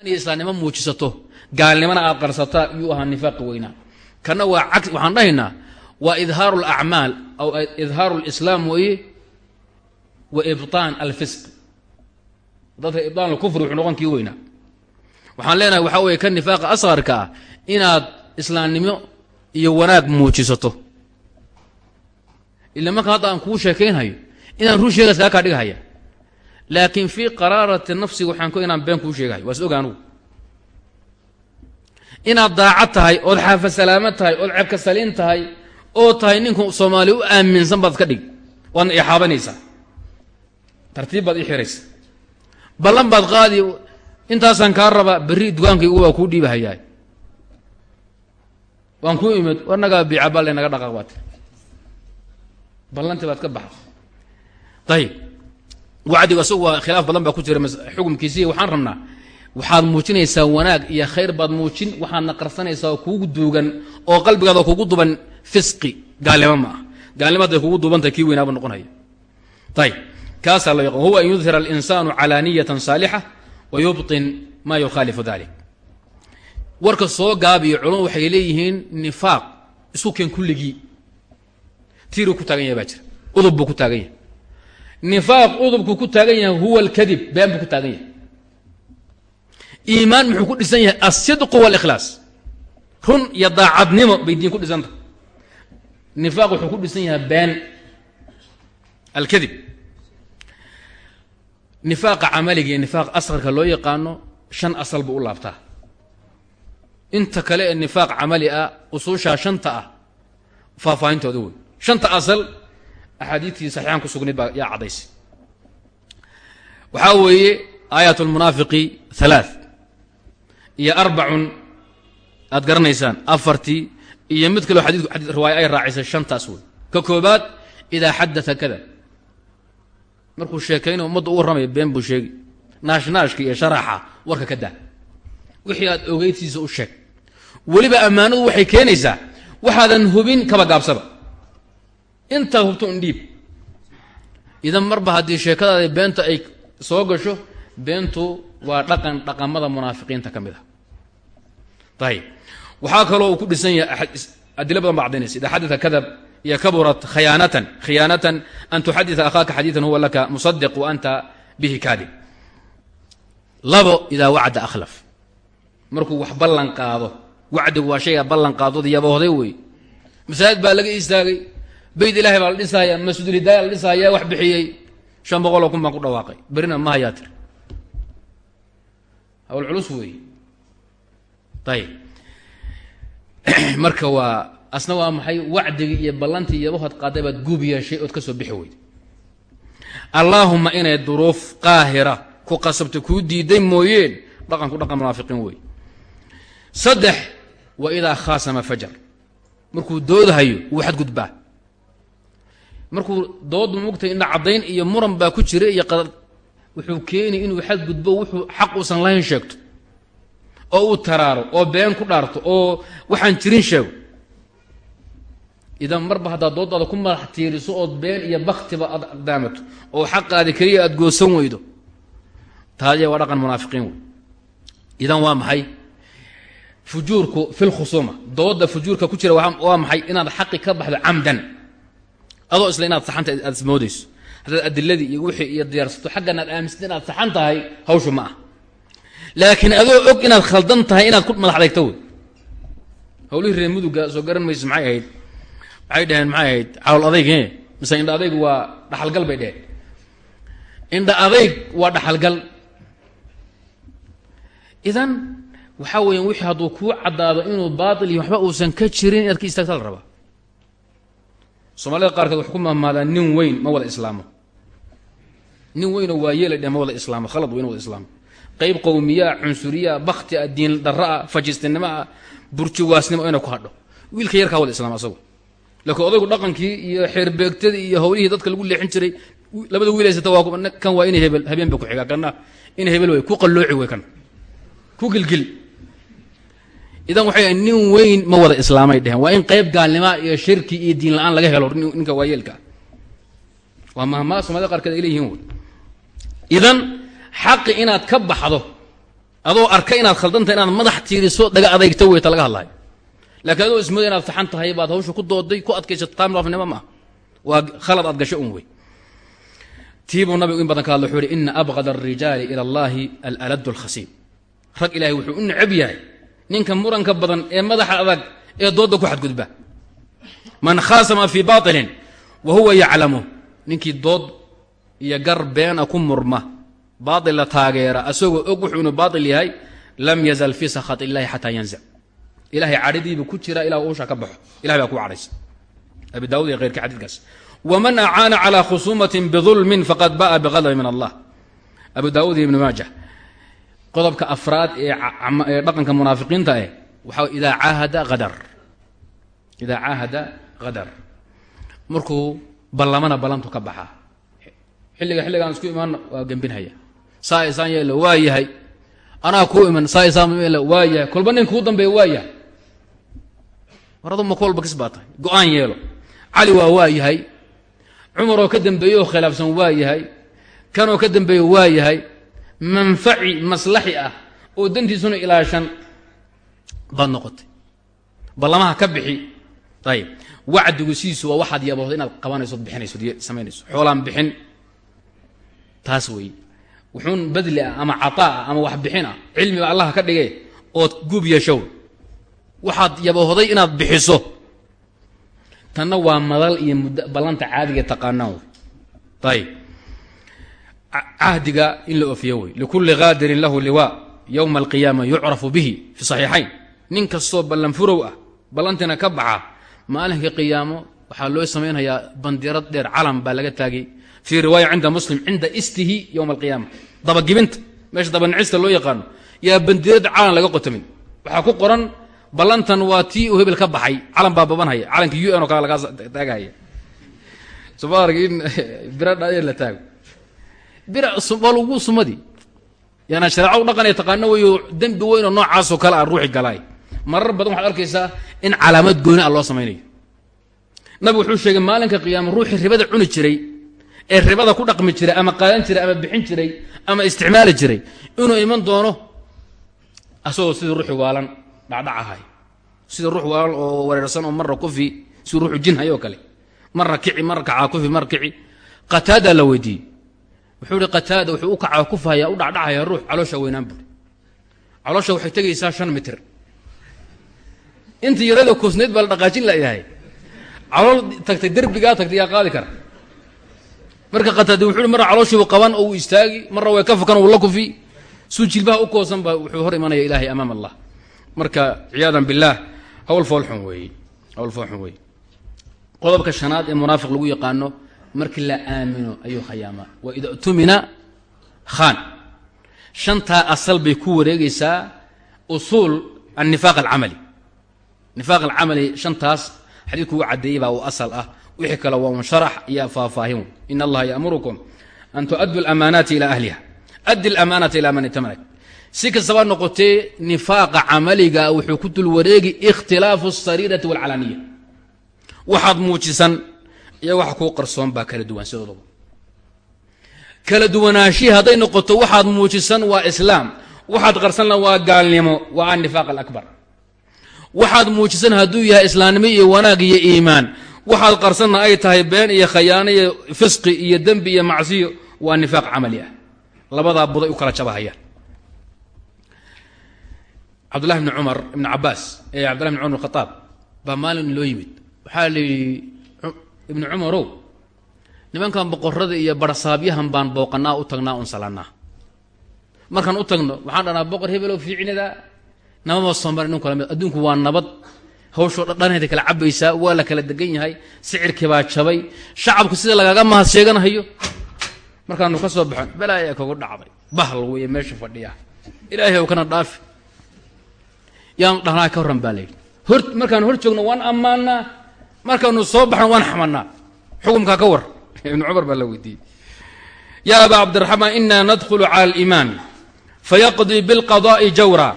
islaamnimo muujisato gaalnimona aad qarsataa yuu ahaa kana waxaan dhahaynaa waa idhaaru alacmaal aw idhaaru alislaam weeye wa ibطaan alfisq dadka ibطaan alkufri wuxuu noqon kii weynaa waxaan leenahay waxaa weeye ka nifaaqa asqarka ah inaad islaamnimo iyo wanaag muujisato. Ila marka hadda aan kuu sheekaynhayo inaan run sheegays kaa kaa dhigahaya. Laakiin fii qaraarati nafsi waxaan ko inaan been kuu sheegahay. Waa is oga anugu inaad daacad tahay ood xaafa salaamo tahay ood cebka saliin tahay oo tahay ninku soomaali u aaminsan baad ka dhig. Waadna ixaabanaysaa. Tartiib baad ii xiraysa ballan baad qaadi intaasaan kaa rabaa berri dukaankaygu waa kuu dhiibahayaa waan kuu imid wanagaa biicaballe naga dhaqaaq baad tiri. Ballantii baad ka baxda ayib wacdigu waa khilaaf badan baa ku jira xukumkiisii waxaan rabnaa waxaad muujinaysaa wanaag iyo khayr baad muujin waxaadna qarsanaysaa kuugu duugan oo qalbigaada kugu duban fisqi. Gaalnimo ma ah gaalnimo kugu duubantahay kii weynaaba noqonaya. Ayib kaasaa loo yaqan huwa an yudhira alinsaanu calaaniyatan saalixa wa yubطin ma yukhaalifu dalik warka soo gaabiyo culamo waxay leeyihiin nifaaq isku keen kulligii. Tiiruu ku taagan yahay baa jira. Udub buu ku taagan yahay. Nifaaq udubku ku taagan yahay huwa alkadib been buu ku taagan yahay iimaan muxuu ku dhisan yahay alsidqu walikhlaas. Run iyo daacadnimo bay diin ku dhisanta nifaaq wuxuu ku dhisan yahay been. Alkadib nifaaqa camaliga iyo nifaaq asqarka loo yaqaano shan asal buu u laabtaa. Inta kale ee nifaaq camali ah usuushaa shanta ah faahfaahintooda wey shanta asal axaadiidtii saxiixaan ku sugnayd baa yaa caddaysay. Waxaa weeye aayat lmunaafiqi halaath iyo arbacun aad garanaysaan afartii iyo mid xadiidku xadii riwaaya ay raacisay shantaas wey ka koobaad idaa xadaa kada markuu sheekayna ummadda u warramaya been buu sheegi. Naashnaashka iyo sharaxa warka ka daa. Wixii aad ogeydsiisa u sheeg. Weliba ammaanadu waxay keenaysaa waxaadan hubin kaba gaabsaba. Intaa hubto un dhiib. Idan marba haddii sheekadaada beenta ay soo gasho beentu waa dhaqan dhaqamada munaafiqiinta ka mid ah ayib waxaa kaloo uu ku dhisan yahay adilo kadab iyo kaburat khiyaanatan khiyaanatan an tuxadita akhaaka xadiidan huwa laka musadiq wa anta bihi kaadib labo idaa wacda akhlaf markuu wax ballan qaado wacdigu waa shayga ballan qaadooda yaboohday wey masaajid baa laga istaagay beyt ilahay baa dhisaaya masjidulhidaaya la dhisaaya wax bixiyey shan boqol oo kun baan ku dhawaaqay berina ma hayaa tir hawl culus ayib marka waa asna waa maxay wacdigii iyo ballantii iyo qaaday baad guub yeeshay ood ka soo bixi weyda allaahuma inay duruuf qaahira ku qasabta kuu diiday mooyeen dhaqanku dhaqan munaafiqiin wey saddex wa idaa khaasama fajar. Markuu doodhayo wuu xadgudbaa markuu doodu mugtay indha caddayn iyo muran baa ku jira iyo qadad wuxuu keeni inuu xadgudbo wuxuu xaq uusan lahayn sheegto oo uu taraaro oo been ku dhaarto oo waxaan jirin sheego idan marba haddaad doodaada ku madax tiiriso ood been iyo baktiba aad aqdaamato oo xaqaadi keliya aada goosan weydo taadiya waa dhaqan munaafiqiin wey. Idan waa maxay? Fujuurku fi lkhusuuma dooda fujuurka ku jira waa maxay inaad xaqi ka baxdo camdan? Adoo isla inaad saxanta aad ismoodayso haddaad adiladii iyo wixii iyo diyaarsato xaggan aad aaminsata inaad saxan tahay hawshu ma ah laakiin adoo og inaad khaldan tahay inaad ku madax adeegto wey hawlihii reer muduga soo garan mayso maxay ahayd? Maxay dhaheen maxay ahayd? Cawl adayg mise indha adayg waa dhaxalgal bay dheheen indha adayg waa dhaxalgal. Idan waxaa weeyaan wixii hadduu kuu caddaado inuu baatil iyo waxba uusan ka jirin inaad ka istaagta la rabaa. Soomaalida qaarkeed waxay ku mahmaadaan nin weyn ma wada islaamo. Nin weynoo waa yeela dheh ma wada islaamo khalad weyn wada islaamo qayb qowmiyaa cunsuriyaa bakti ah diin darra fajistinimo ah burjiwaasnimo inay ku hadho. Wiilka yarkaa wada islaama asagu. Laakiin odaygu dhaqankii iyo xeerbeegtadii iyo hawlihii dadka lagu leexin jiray labada wiilaysata waa kan waa inay hebel habeen ba ku xigaa kana in hebel way ku qallooci way kan ku gilgil. Idan waxay nin weyn ma wada islaamay dheheen waa in qayb gaalnima iyo shirki iyo diin la'aan laga helo ninka waayeelka. Waa mahmaa soomaalida qaarkeed ay leeyihiin idan xaqi inaad ka baxdo adoo arka inaad khaldanta inaad madax tiiriso dhaga adeygta weyta laga hadlayo laakiin adoo ismooda inaad saxan tahay baad hawsha ku dooday ku adkaysato taamlaafnimo maaha waa khalad aad gasho un wey tiibuu nabigu in badan ka hadla wuxuu yihi ina abqad alrijaali ila allahi alalad alkhasiib rag ilahay wuxuu u necab yahay ninka muranka badan ee madaxa adag ee doodda ku xadgudba. Man khaasama fii bailin wa huwa yaclamu. Ninkii dood iyo gar beena ku murma baail la taageera asagoo og wuxuu inuu baail yahay lam yazal fii sakhat illahi xataa yanzic. Ilahay cadhidiibu ku jira ilaa uusha ka baxo. Ilahay baa ku cadhaysa abi daawud iyo heyrkii xadiidkaas. Waman acaana calaa khusuumatin bidulmin faqad ba'a biqadabi min allah. Abu daawud iyo ibnu maajah qodobka afraad ee dhaqanka munaafiqiinta eh waxaa idaa caahada adar idaa caahada hadar markuu ballamana ballantu ka baxaa xilliga xilligaan isku imaanna waa gembinhaya saa isaan waa yahay anaa kuu iman saa isaan yeelo waa yahay kolba nin kuu dambeeya waa yahay adu ma ku walba kis baa tahay. Go'aan yeelo. Cali waa waa yahay cumaroo ka dambeeye oo khilaafsan waa yahay kanoo ka dambeeye waa yahay manfaci maslaxi ah oo dantiisuna ilaashan baad noqotay. Ballamaha ka bixi. Ayib. Wacdigu siiisu waa waxaad yaboohda inaad qabanayso od bixinayso od samaynayso xoolaan bixin. Taas weeye wuxuun badli ah ama cataa ah ama wax bixin ah cilmiba allah ka dhige ood guub yeeshow. Waxaad yaboohday inaad bixiso. Tanna waa madal iyo ballanta caadiga taqaanaan ayib cahdiga in la ofiyo wey likulli qaadirin lahu liwaa. Yowma alqiyaama yucrafu bihi fi saxiixayn. Nin kastoo ballan furow ah ballantiina ka baxa maalinka qiyaamo waxaa loo samaynhayaa bandirad dheer calam baa laga taagay fii riwaaya cinda muslim cinda istihi yowma alqiyaama dabagibinta meesha dabanicista loo yaqaano yaa bandirad calan laga qotamay waxaa ku qoran ballantan waa tii uu hebel ka baxay calan baa babanhaya calanka u n oo kale lagaa taagahaya somaarg in bira dhaadheer la taago bira waa lagu sumadii yaana shareecadu dhaqanay taqaano weyo dembi weyn oo noocaasoo kale aan ruuxi galaay marar badan waxaad arkaysaa in calaamad gooni ah loo samaynayo nabigu wuxuu sheegay maalinka qiyaama ruuxii ribada cuni jiray ee ribada ku dhaqmi jiray ama qaadan jiray ama bixin jiray ama isticmaali jiray inuu iman doono asagoo sidii ruuxi waalan dhacdhacahay. Sida ruux waalan oo wareersan oo marra kufi siduu ruuxu jinhay oo kale. Marra kici marra kacaa kufi marra kici. Qataadaa la weydiiyey. Wuxuu ihi qataada wuxuu u kacaa kufahaya u dhacdhacaya ruux caloosha weynaan buuri caloosha waxay tegaysaa shan mitir. Intii yarada koosnayd baa la dhaqaajin layahay calool tagtay derbigaa tagtay yaa qaadi kara marka qataadi wuxuu marra calooshiibu qaban oo uu istaagi marra way ka fakan uu la kufi. Suu jilbaha u koosan baa wuxuu hor imanaya ilaahay amaam allah. Marka ciyaadan billaah hawl foolxun weeye hawl foolxun weeye qodobka shanaad ee munaafiq lagu yaqaano markii la aamino ayuu khayaamaa. Wa ida tumina khaan. Shantaa asal bay ku wareegaysaa usuul annifaaq alcamali. Nifaaq alcamali shantaas xadiidku uu caddeeyey baa uu asal ah wixii kale waa un sharax iyo faahfaahin. In allaha ya'murukum an tu'addu alamaanaati ila ahliha. Addi alamaanata ilaa man itamanat si kastaba noqotee nifaaqa camaliga wuxuu ku dul wareegi ikhtilaafu asariirati walcalaaniya waxaad muujisan iyo waxa kuu qarsoon baa kala duwan sidoodaba. Kala duwanaashihii hadday noqoto waxaad muujisan waa islaam. Waxaad qarsanna waa gaalnimo waa annifaaq alakbar. Waxaad muujisan hadduu yahay islaamnimo iyo wanaag iyo iimaan waxaad qarsanna ay tahay been iyo khayaano iyo fisqi iyo dembi iyo macsiyo. Waa nifaaq camali ah. Labadaa buday u kala jabahayaan. Cabdullahi bni cumar ibni cabaas ee cabdullahi bni cumar bn khataab baa maalin loo yimid. Waxaa la yidhi ibni cumarow nimankan boqorada iyo barsaabyahan baan booqanaa u tagnaa un salannaa. Markaan u tagno waxaan dhanaa boqor hebelow fiicinadaa nabama soo mara nin kala mid adduunku waa nabad hawshoo dhadhanheeda kala cabaysaa waa la kala degan yahay sicirkii baa jabay shacabku sida lagaaga mahad sheeganahayo markaanu ka soo baxon balaayaa kagu dhacday. Bahal weeye meesha fadhiya. Ilaahay ow kana dhaafi. Yaan dhahnaa ka horran baa layidhi hor markaanu hor joogno waan ammaanaa. Markaanu soo baxno waan xamanaa xukumkaa ka war. Ibnu cumar baa la weydiiyey. Yaa abaa cabdiraxmaan inaa nadkhulu cala alimaami fayaqdii bilqadaa'i jawra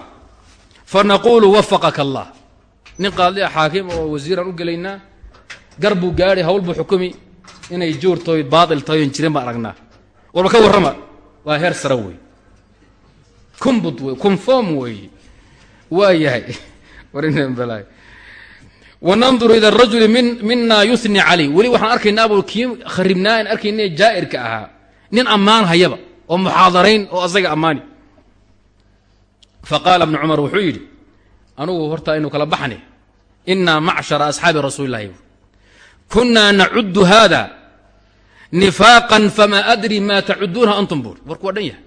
fanaquulu wafaqaka allah nin qaadlia xaakim oo wasiiraan u gelaynaa gar buu gaadhay hawl buu xukumi inay joor tahoy baatil tahoy on jirin baan aragnaa. Warba ka warrama waa heer sare wey kumbud wey conform weeye waa yahay. Wananduru ila rajuli min mina yuni calay weli waxaan arkaynaa buu kii kharibnaa arkayna jaa'irka ahaa. Nin ammaan hayaba oo muxaadarayn oo asaga ammaani. Faqaala ibnu cumar wuxuu yidhi anugu horta aynu kala baxnay. Inaa macshara asxaabi rasuuli illahi kunaa nacudu hada nifaaqan famaa adri maa tacuduunaha antum buur. Warku waa dhan yahay.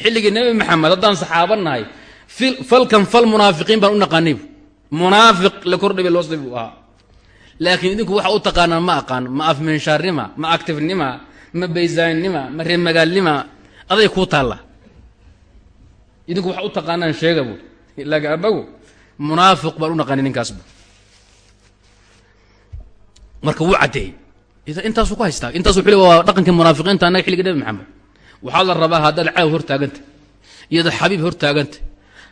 Xilligii nebi maxamed haddaan saxaaba falkan fal munaafiqiin baan u naqaanay munaafiq la kordhabay loo buu ahaa laakiin idinku waxa u taqaanaan ma aqaan ma afminshaarnima ma actifnima ma baysaannima ma reemagaalnima aday kuu taalla. Idinku waxa u taqaanaan sheega buur laakiin anagu munaafiq baan u naqaanay ninkaas bu marka wuu caddeeyey intaasuu ku haystaa. Intaas wuxuu le waa dhaqankii munaafiqiinta annaga xilliga nebi maxamed. Waxaa la rabaa haddaad caaw hor taagantah iyoad xabiib hor taagantah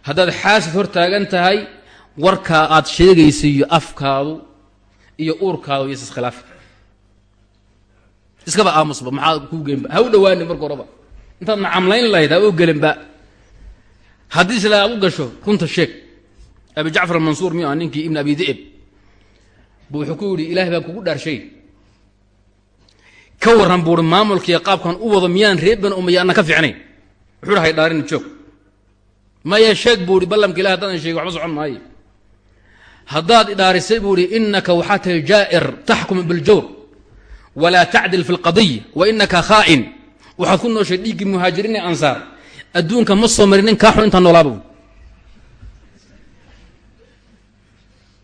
haddaad xaasid hor taagan tahay warkaa aad sheegaysa iyo afkaadu iyo uurkaadu iyo isiskhilaafi iskaba aamusba maxaa kuu geenba ha u dhawaani marka horeba intaad nacamlayn lahayd ha u gelinba. Haddii isla aad u gasho runta sheeg abi jacfar almansuur miyu ah ninkii ibn abi di'ib bu wuxuu ku yidhi ilahay kugu dhaarshay ka warran buuhi maamulkiiyo qaabkan u wado miyaan reer bani umaya anna ka fiicnayn wuxuu dhahay dhaarin joog. Maya sheeg buu ihi ballamka ilahi haddaadan sheegin waxba socon maayo. Haddaad idhaarisay buu ihi waxaa tahay jaa'ir taxkumu biljawr walaa tacdil fi lqadiya wa inaka khaa'in. Waxaad ku nooshay dhiiggii muhaajiriin ee ansaar. Adduunka ma soo marin kaa xun intaan noolaaba bu boqork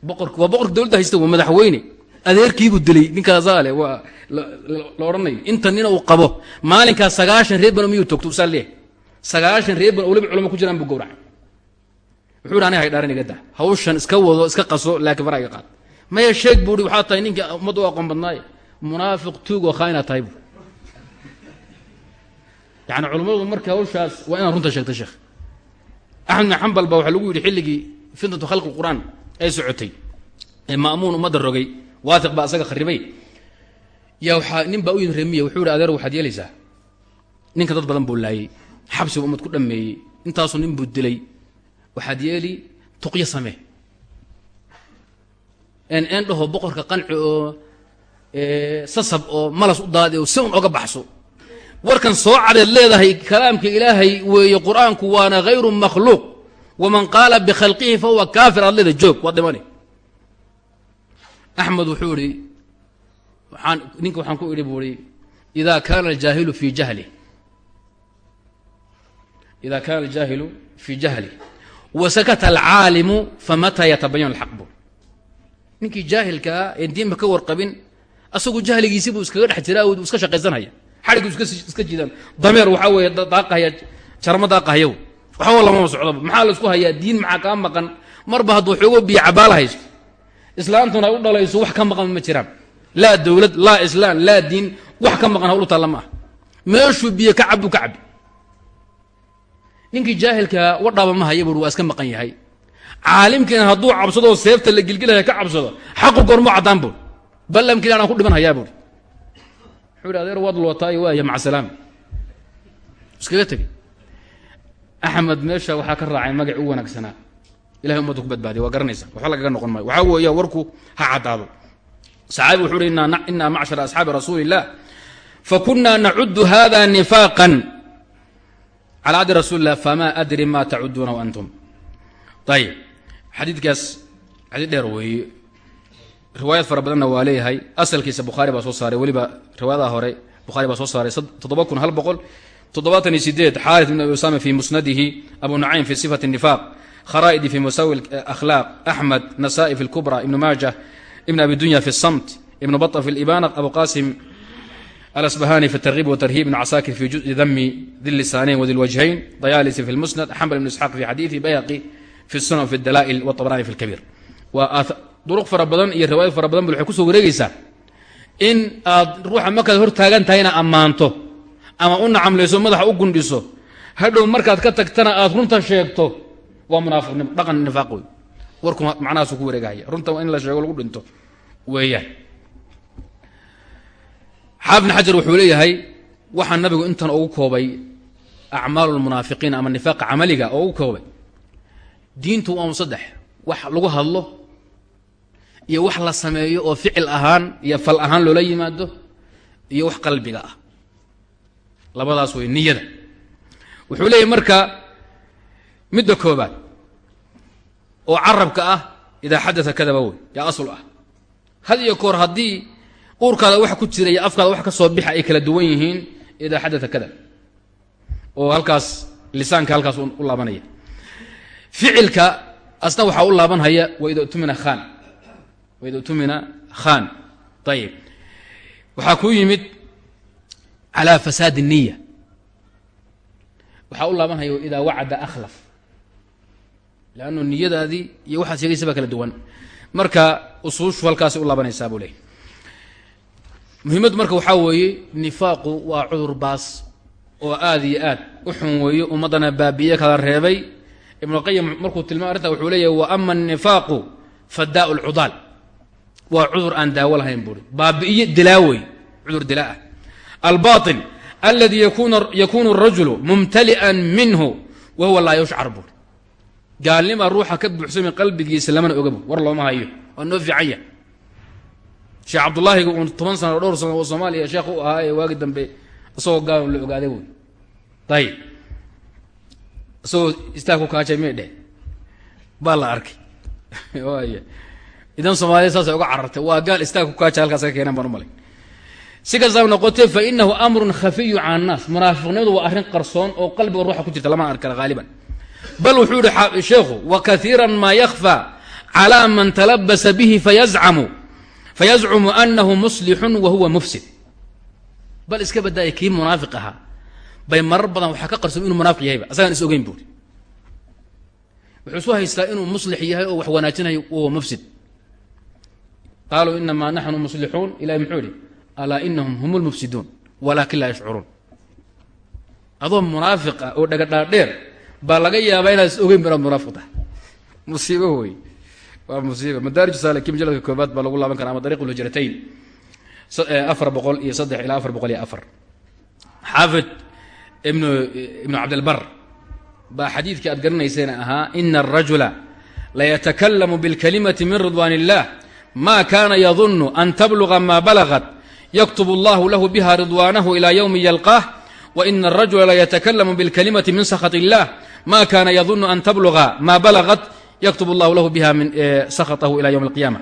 waa boqorka dowladda haysta waa madaxweyne. Adeerkiibuu dilay ninkaasaa leh waa la odhanayo inta nina uu qabo maalinkaas sagaashan reer banu miyuu togto usaa leeyahay. Sagaashan reer banu waliba culamo ku jiraan buu gowracay. Wuxuu hi aniga haydhaaran iga dah hawshan iska wado iska qaso laakiin fara iga qaad. Maya sheeg buu hi waxaa tahay ninkii ummadda u aqoon badnaaye munaafiq tuug oo khaa'ina tahay bu yani culammadu marka hawshaas waa inaad runta sheegta sheekh. Axmed bin xambal baa waxaa lagu yidhi xilligii fitnatu khalqi qur'aan ay socotay. Ee ma'muun ummadda rogay waatiq baa asaga kharibay. Yaa waxaa nin baa u yimid remiya wuxuu yihi adeer waxaad yeelaysaa. Ninka dad badan buu laayey xabsigu ummad ku dhammeeyey. Intaasuu nin buu dilay. Waxaad yeeli tuqyo samee. En en dhaho boqorka qanci oo sasab oo malas u daadi oo si un oga baxso. Warkan soo cadeed leedahay kalaamka ilaahay weeye qur'aanku waana hayru makhluuq waman qaala bikhalqihi fa huwa kaafir aad leeda joog waad dhimani axmed wuxuu ihi waaan ninka waxaan ku idhi buu ihi ida kaana aljaahilu fi jahli ida kaana aljaahilu fii jahli wasakata alcaalimu famata yatabayan alxaq bu ninkii jaahilkaa een diinba ka warqabin asagu jahligiisi buu iskaga dhex jiraa uu iska shaqaysanhaya xadhigu iska jiidaan dameer waxaa weeye daaqahaya jarmo daaqahayaw waxba lamama socdoba maxaa la isku hayaa? Diin maxaa kaa maqan? Marba hadduu xoogo biyo cabaal haysto. Islaantuna u dhalayso wax ka maqan ma jiraan. Laa dowlad laa islaan laa diin wax ka maqan hawlu taalla ma meeshuu biyo ka cabbu ka cabi ninkii jaahilkaa wadhaaba ma haya waa iska maqan yahay. Caalimkiina hadduu cabsadoo seefta la gilgilaya ka cabsado xaqu gormo caddaan buui ballamkiina anaan ku dhiman hayaa buui wuxuu yidhi adeer waad lootaayo waaya maca iskaga tegey axmed meesha waxaa ka raacay magac u wanaagsanaa ilahay ummadda ku badbaadiya waa garanaysa. Waxba lagaga noqon maayo. Waxaa weeya warku ha caddaado saxaabi wuxuu uhi inaa macshara asxaabi rasuuli illah fakunaa nacudu hada nifaaqan cala cadi rasuuli illah famaa adri ma tacuduunahu antum. Ayib xadiidkaas xadiid dheer weeye. Riwaayad fara badanna waa leeyahay. Asalkiisa bukhaari baa soo saaray weliba riwaayadaha hore bukhari baa soo saaray toddoba kun hal boqol toddobaatan iyo sideed xaari bn abi usama fi musnadihi abu nucaym fi sifat nifaq kharaidi fi masawi akhlaaq axmed nasa'i fi lkubra ibnu maaja ibn abi dunya fi samt ibnu bata fi libanaq abu qasim alasbahani fi tarib watarhib ibn casaakir fi juzi dami di lisaanayn wadi lwajhayn dayaalisi fi lmusnad xambal ibn isxaaq fi xadiidi bayhaqi fi sunan fi dala'il watabrani fi lkabiir waa duruq fara badan iyo riwaayad fara badan ba waxay ku soo wareegeysaa in aad ruuxa markaad hor taagan tahayna ammaanto ama u nacamlayso madaxa u gundhiso hadhow markaad ka tagtana aad runta sheegto waa munaafiqnimo dhaqan nifaaq wey warku macnahaasu ku wareegahaya runta in la sheego lagu dhinto. Weeyaan xaafid xajar wuxuu leeyahay waxaa nabigu intan ugu koobay acmaalu lmunaafiqiin ama nifaaqa camaliga oo ugu koobay. Diintu waa saddex. Wax lagu hadlo iyo wax la sameeyo oo ficil ahaan iyo fal ahaan loola yimaado iyo wax qalbiga ah labadaas wey niyada. Wuxuu leeyahy marka midda koobaad oo carabka ah idaa xadaa kadaba wey yaa asl ah. Had iyo koor haddii uurkaada wax ku jira iyo afkaada wax ka soo bixa ay kala duwan yihiin idaa xadaa kadab. Oo halkaas lisaanka halkaas u laabanaya. Ficilka asna waxaa u laabanhaya waida utumina khan waida utumina khan ayib waxaa ku yimid calى fasaad الniya waxaa u laabanhaya idaa wacada akhlaf lannu niyadaadii iyo waxaad sheegaysa baa kala duwan marka usuushu halkaasay u laabanaysaa buu leey muhimaddu marka waxaa weeye nifaaqu waa cudur baas oo aad iyo aad u xun weeye ummaddana baabiye kala reebay ibnuqayim markuu tilmaam arrinta wuxuu leeyahy wa ama الnifaaqu fadaa اlcudaal waa cudur aan daawo lahayn buuri baabi'iye dilaa wey cudur dilaa ah albaطin aladi yakunu الrajulu mumtali'an minhu wa huwa laa yushcar buuri gaalnima ruuxa ka buuxsami qalbigiisa lamana oga buur war looma hayo waa noo fiican yahay sheekh cabdullaahiga uun toban sano dhowr sano oo soomaaliya sheekh u ahaa ee waagi dambe isagoo gaal la ogaaday wey ayib isagoo istaag ku kaajay may dheh baa la arkay y idan soomaalida saasay uga carartay waa gaal istaag ku kaaja halkaas ka keenan baan u malay si kastaba noqotee fa inahu amrun khafiyu cala annaas munaafiqnimadu waa arrin qarsoon oo qalbiga ruuxa ku jirta lama arkala haaliban bal wuxuu yihi sheekhu wa kaiira ma yakfى calى man talabasa bihi fayazcamu. Fayazcumu anahu muslixun wa mufsid. Bal iska badaaya kii munaafiq ahaa bay marar badan waxaa ka qarsoom inuu munaafiq yahayba asagaan is buuri wuxuu isu haystaa inuu muslix yahay oo wax wanaajinayo wahuwa mufsid. Qaaluu inamaa naxnu muslixuun ilahi muxuu ihi alaa inahum hum lmufsiduun walaakin laa yashcuruun. Adoo munaafiq ah oo dhagadhaadheer baa laga yaabaa inaad is ogeyn ba inaad munaafiq tahay. Musiibo wey waa musiiba madaarij saalikiin majaladka koobaad baa lagu laaban karaa ama dariiq lhujratayn afar boqol iyo saddex ilaa afar boqol iyo afar. Xaafid ibnu ibnu cabdilbar baa xadiidkii aad garanayseena ahaa ina arajula laytakalamu bilkalimati min ridwan illah ma kana yadunu an tabluga ma balagat yaktub allahu lahu biha ridwanahu ila ywmi yalqaah waina arajula laytakalamu bilkalimati min sakhat illah ma kana yadunu an tabluga ma balagat yaktub allahu lahu biha min sakhatahu ila ywm alqiyama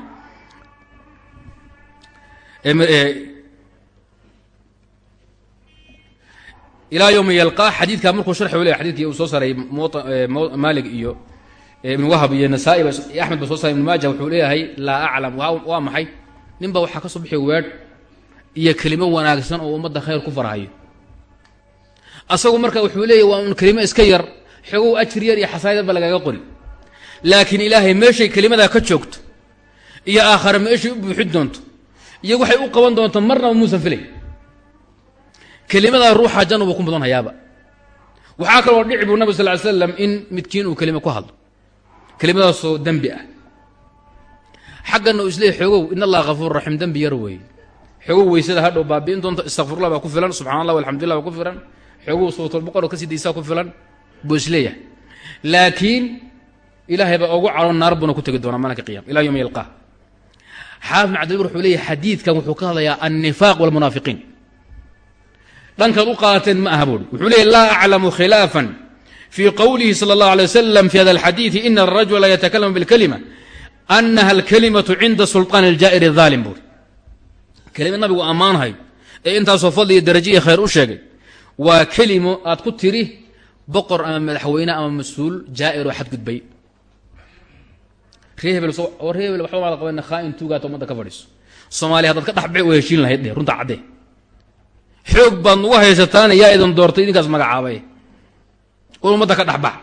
ilaa ywmi yalqaa xadiidkaa markuu sharxi u leey xadidkii uu soo saaray malig iyo ibn wahab iyo nasaa-i axmed ba soo saray ibn maaja wuxuu leeyahay laa aclam waa maxay? Nin ba waxaa ka soo bixiya weedh iyo kelimo wanaagsan oo ummadda khayr ku farhayo asagu marka wuxuu leeyahy waa un kelimo iska yar xogow ajir yar iyo xasaayad ba lagaga qori. Laakiin ilaahay meeshay kelimadaa ka joogto iyo aakhare meeshay u buuxin doonto iyo waxay u qaban doonto marnaba muusan filay kelimadaa ruuxa janna buu ku mudan hayaaba waxaa kaloo dhici buu nabig sal ly slam in midkiin uu kelimo ku hadlo. Kelimadaasoo dembi ah. Xaggana uu isleeyay xoogow in allaha hafuur raxiim dembi yar weeye xoogo weysada hadhow baabiin doonta istakfirullah baa ku filan subxana allah baa ku filan. Xoogo suurtalbuqaro ka siidaysaa ku filan buu is leeyahay laakiin ilaahay baa ogu cadho naar buuna ku tegi doonaa maalinka qiyama ilaa yowma yalqaa. Xaafid macdil wuxuu leeyahy xadiidkan wuxuu ka hadlayaa annifaaq walmunaafiqiin. Dhankaad u qaateen ma aha buuri. Wuxuu leeyahy laa aclamu khilaafan fii qowlihi sala allahu alay wasalam fi hada alxadiidi ina alrajula yatakalamu bilkalima anaha alkalimatu cinda sulطaani aljaa'iri aalim buuri kelima nabigu ammaanhayo ee intaasoo fadli iyo daraje iyo khayr u sheegay waa kelimo aad ku tiri boqor ama madaxweyne ama mas'uul jaa'ir oo xadgudbay. Ree waxba maada qaban khaain tuugaata ummadda ka fadhiiso. Soomaaliya haddaad ka dhexbici way heshiin lahayd dheh runta caddee xoog baad nugu haysataana yaa idin doortay idinkaas magacaabay. Un ummadda ka dhexbax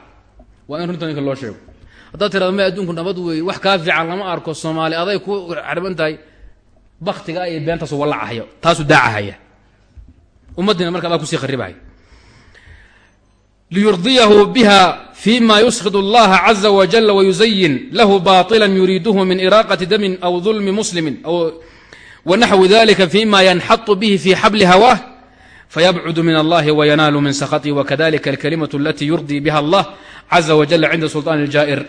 waa in runta ninka loo sheego. Haddaad tirado ma adduunku nabad weeye wax kaa fiican lama arko soomaali aday ku xarban tahay baktiga iyo beentaasu wallacahaya taasu daacahaya ummaddiina marka adaa kusii kharibahaya liyurdiyahu biha fima yuskid اllaha caza wajala wayuzayin lahu baطila yuriiduhu min iraaqati damin aw dulmi muslimi wnaxwi dalika fima yanxaطu bihi fi xabli hawaah fayabcud min allahi wayanaalu min sakطi wakadalika alkalimaة alati yurdii biha allah caza wajala cinda sulطan اljaa'ir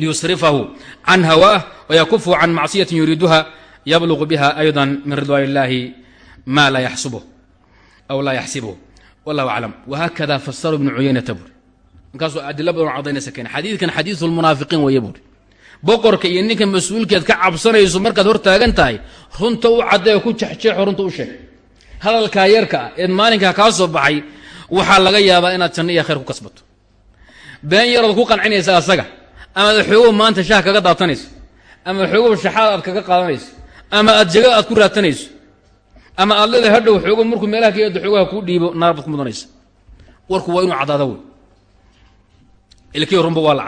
liyusrifahu can hawaah wayakufu can macsiyati yuriiduha yablugu biha ayضa min ridwan اllahi ma laa yaxsubh aw laa yaxsibhu wallahu aclam whakada fasaru ibnu cuyaynata buuri markaasuu adilo badan cadaynaysa keen xadiidkan xadiidu lmunaafiqiin weeye buuri boqorka iyo ninka mas'uulkeed ka cabsanayso markaad hor taagan tahay runta u caddee ku jexjeexo runta u sheeg hadalkaa yarka ah eed maalinkaa kaa soo baxay waxaa laga yaabaa inaad janno iyo khayr ku kasbato. Been yarood ku qancinaysa asaga amaad xoogow maanta shaah kaga daatanayso ama xoogow shaxaad aad kaga qaadanayso ama aad jaga aad ku raatanayso. Ama aad leedahay hadhow xoogo markuu meelaha ka yado xoogaha dhiibo naar baad ku mudanaysa. Warku waa inuu caddaado wey ilkii runba waa la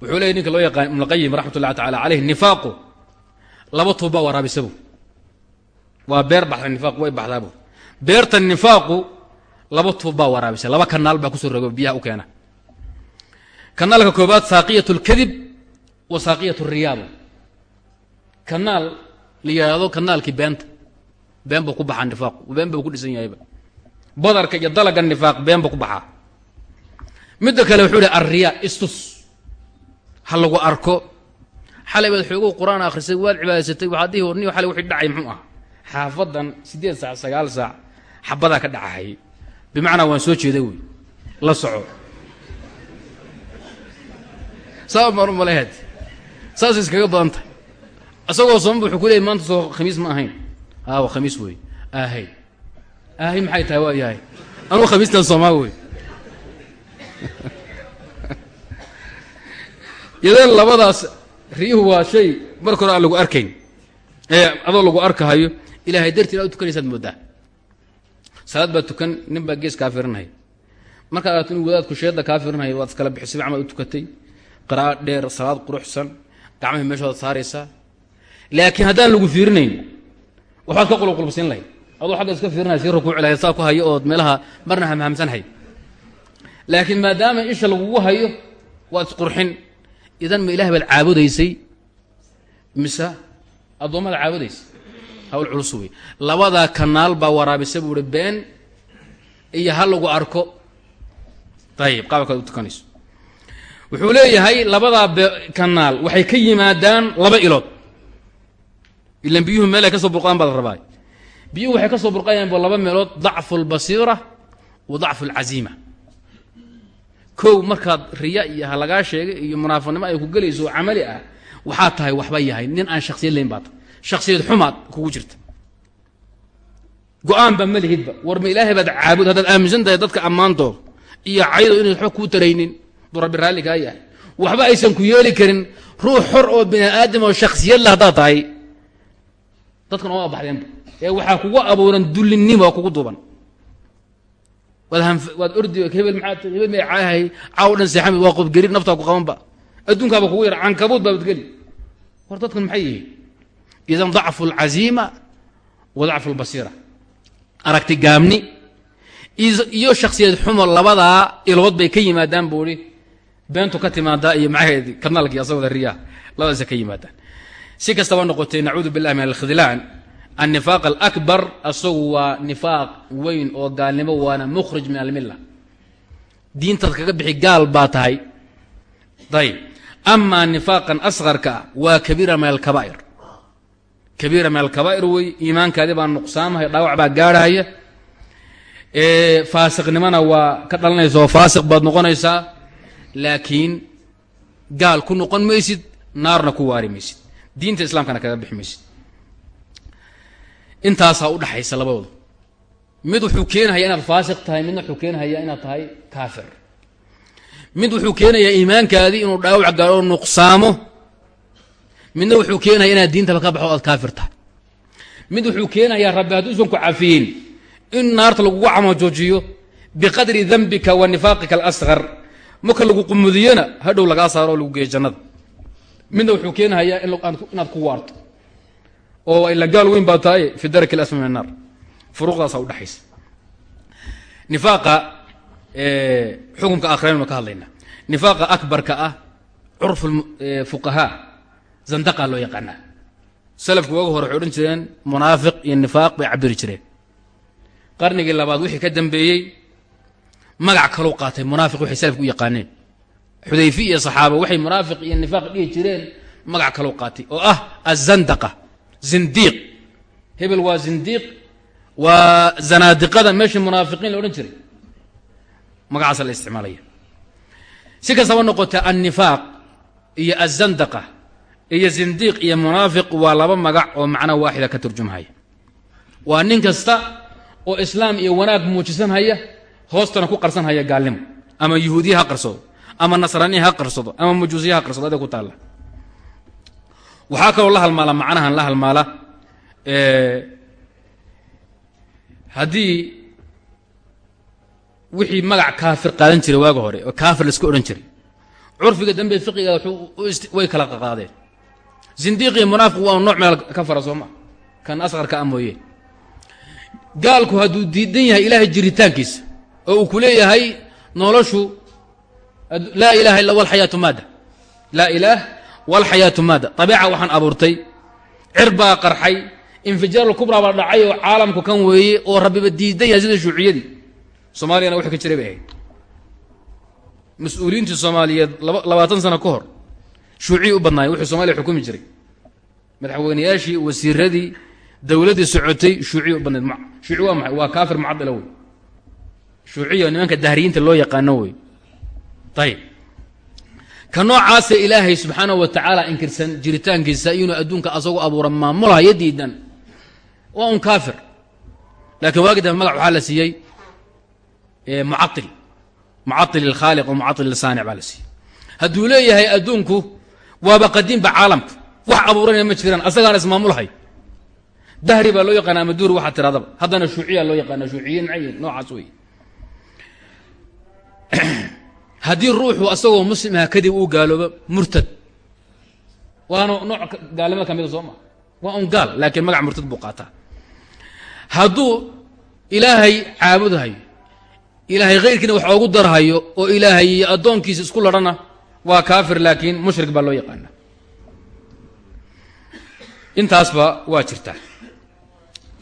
wuxuu leeyay ninka loo yaqaan ibnuqayim raxmat ullahi tacala caleyh nifaaqu. Laba tuubbaa waraabisabu. Waa beer baxda nifaaq way baxdaabu beerta nifaaqu laba tuubbaa waraabisa laba kanaal baa ku soo rogo biyaha u keena. Kanaalka koobaad saaqiyat lkadib wa saaqiyat riyaabu kanaal la kanaalkii beenta been buu ku baxaa nifaaqu been buu ku dhisan yahayba badarka iyo dalaga nifaaq been buu ku baxaa midda kale wuxuu ihi alriyaa istus. Ha lagu arko. Xalay baad xoogow qur'aan akhrisay waad cibaadaysatay waxaad dihi warniyo xalay wixii dhacay muxuu ah xaafadan siddeed saac sagaal saac xabadaa ka dhacahayay bimacnaa waan soo jeeday wey. La soco. Saa malehed? Saasay iskaga badan tahay isagoo soomaba wuxuu ku leeyay maanta soo khamiis ma ahayn. Aawa khamiis wey aahay. Aahay maxay tahay? Waa yahay. Anugu khamiistan soomaa wey yadeen labadaas riyuhu waa shay marka hore aan lagu arkayn. Ee adoo lagu arkahayo ilaahay dartii inaad u tukanaysaad moodaa. Salaad baa tukan nin baa gees kaa firinaya markaad aragto in wadaadku sheedda kaa waad iskala bixisay camal u tukatay. Qiraa'o dheer salaad quruxsan gacmahi meeshooda saaraysaa laakiin haddaan lagu fiirinayn waxbaad ka qulubqulubsiin lahayd adoo xagga iska fiirinaya sii rukuuci lahayd saa ku hayo ood meelaha marna hamhamsanhayd laakiin maadaama isha lagugu hayo waad isqurxin. Idan ma ilahay baad caabudaysay? Mise addoommada caabudaysa hawl culus wey labadaa kanaal baa waraabisa buu uhi been iyo ha lagu arko. Ayib qaabkaad u tukanayso. Wuxuu leeyahay labadaa kanaal waxay ka yimaadaan laba ilood ilan biyuhu meel ay ka soo burqaan baa la rabaa biyuhu waxay ka soo burqayaan ba laba meelood dacfu اlbasiira wa dacfu اlcaziima kow markaad riya iyo ha sheegay iyo munaafiqnimo ay ku gelayso oo camali ah waxaa tahay waxba yahay. Nin aan shaksiyad layn baa shaksiyad xumaad kugu jirta. Go'aan ba ma lihidba war ma ilaahay baad caabud haddaad aaminsan tahay dadka ammaantooda iyo caydo inay waxba kuu taraynin duu raalli kaa yahay. Waxba aysan ku yeeli karin. Ruux xor oo bini aadam oo shaksiyad la haddaad tahay dadkan oma baxdeenba ee waxaa kugu abuuran dullinnimo kugu duuban. Waad ordi hebel maxaa hebel may caahay caaw dhan seexami waa qobgeri naftaa ku qabanba adduunkaaba kugu yar cankabuud baa badgeli war dadkan maxay yihiin? Idan dacfu alcaziima wa dacfu albasiira aragti gaabni iyo shaksiyad xumo labadaa ilood bay ka yimaadaan buu ihi beentu ka timaadaa iyo macaheedi kanaalkii asagooda riyaha labadaasa ka yimaadaan si kastaba noqotee nacuudu billahi min alkhidlaan. Annifaaq alakbar asagu waa nifaaq weyn oo gaalnimo waana mukhrij min almilla. Diintaad kaga bixi gaal baa tahay. Ayb amaa nifaaqan asqarka waa kabiira min alkabaa'ir. Kabiira min alkabaa'ir wey iimaankaadi baa nuqsaamahaya dhaawac baa gaarhaya faasiqnimona waa ka dhalanaysa oo faasiq baad noqonaysaa laakiin gaal ku noqon maysid naarna ku waari maysid diinta islaamkana kaga bixi maysid. Intaasaa u dhaxaysa labadooda mid wuxuu keenayaa inaad faasiq tahay midna wuxuu keenayaa inaad tahay kaafir. Mid wuxuu keenayaa iimaankaadii inuu dhaawac gaaro oo nuqsaamo. Midna wuxuu keenayaa inaad diintaba ka baxo o aad kaafir tahay. Mid wuxuu keenayaa rabbi hadduusan ku cafiyin in naarta lagugu camajoojiyo biqadri dembika wa nifaaqika alasqar marka lagu qumudiyona hadhow lagaa saaro oo lagu geeyo jannada midna wuxuu keenhayaa inaad ku waarto oo ila gaal weyn baa tahay fi darak asfal min anar furuuqdaasa udhexaysa nifaaqa xukunka akhrayn ka hadlayna. Nifaaqa akbarka ah curf fuqahaa zandaqaa loo yaqaanaa. Salafku waaga hore waxay odhan jireen munaafiq iyo nifaaq bay cabiri jireen. Qarnigii labaad wixii ka dambeeyey magac kalou qaatay munaafiq waxay salafku u yaqaaneen xudayfi iyo saxaaba waxay munaafiq iyo nifaaq dhihi jireen magac kalou qaatay oo ah azandaqa zindiiq. Hebel waa zindiiq waa zanaadiqada meeshii munaafiqiin la odhan jiray. Magacaasa la isticmaalaya. Si kastaba noqota annifaaq iyo azandaqa iyo zindiiq iyo munaafiq waa laba magac oo macno waaxida ka turjumhaya waa nin kasta oo islaam iyo wanaag muujisanhaya hoostana ku qarsanhaya gaalnimo ama yuhuudiya ha qarsado ama nasraaniya ha qarsado ama majuusiya ha qarsado adee ku taalla. Waxaa kaloo la halmaala macnahan la halmaala haddii wixii magac kaafir qaadan jiray waaga hore oo kaafir la iska odhan jiray curfiga dambe fiqiga way kala qaqaadeen. Zindiiqiyo munaafiq waa nooc meel ka fara soo maa kan asqarka a mooye. Gaalku hadduu diidan yahay ilaahay jiritaankiisa oo uu ku leeyahay noloshu laa ilaha illa walxayaatu maadda laa ilaah walxayaatu maadda abiica waxaan abuurtay. Cir baa qarxay. Infijaar kubraa baa dhacay oo caalamku kan weeye oo rabbiba diidan yahay sida shuuciyadii. Soomaaliyana wax ka jiray bay ahayd. Mas'uuliyiintii soomaaliyeed labaatan sano ka hor shuuciyi u badnaayeen wuxuu somaliya xukumi jiray. Madaxweyneyaashii wasiiradii dowladdii socotay shuuciya u badnayd ayib ka noocaasa ilaahay subxaanahu wa tacaala inkirsan jiritaankiisa inuu adduunka asagu abuura maamulhayo diidan. Waa un kaafir. Laakiin waagi dambe magac waxaa la siiyey mucail mucail ilkhaaliq wa mucail ilsaanic baa la siiyey. Hadduu leeyahay adduunku waaba qadiimba caalamka. Wax abuuranaya ma jiraan asagaana ismaamulhay dahri baa loo yaqaana ama duuri waxaa tiradaba haddana haddii ruuxu asagoo muslim aha kadib uu gaaloobo murtad. Waana nooc gaalnimada ka mida soo maa waa un gaal laakiin magac murtad buu qaataa. Hadduu ilaahay caabudahayo ilaahay khayrkiina wax oogu darhayo oo ilaahay iyo addoonkiisa isku ladhana waa kaafir laakiin mushrik baa loo yaqaana intaasba waa jirtaa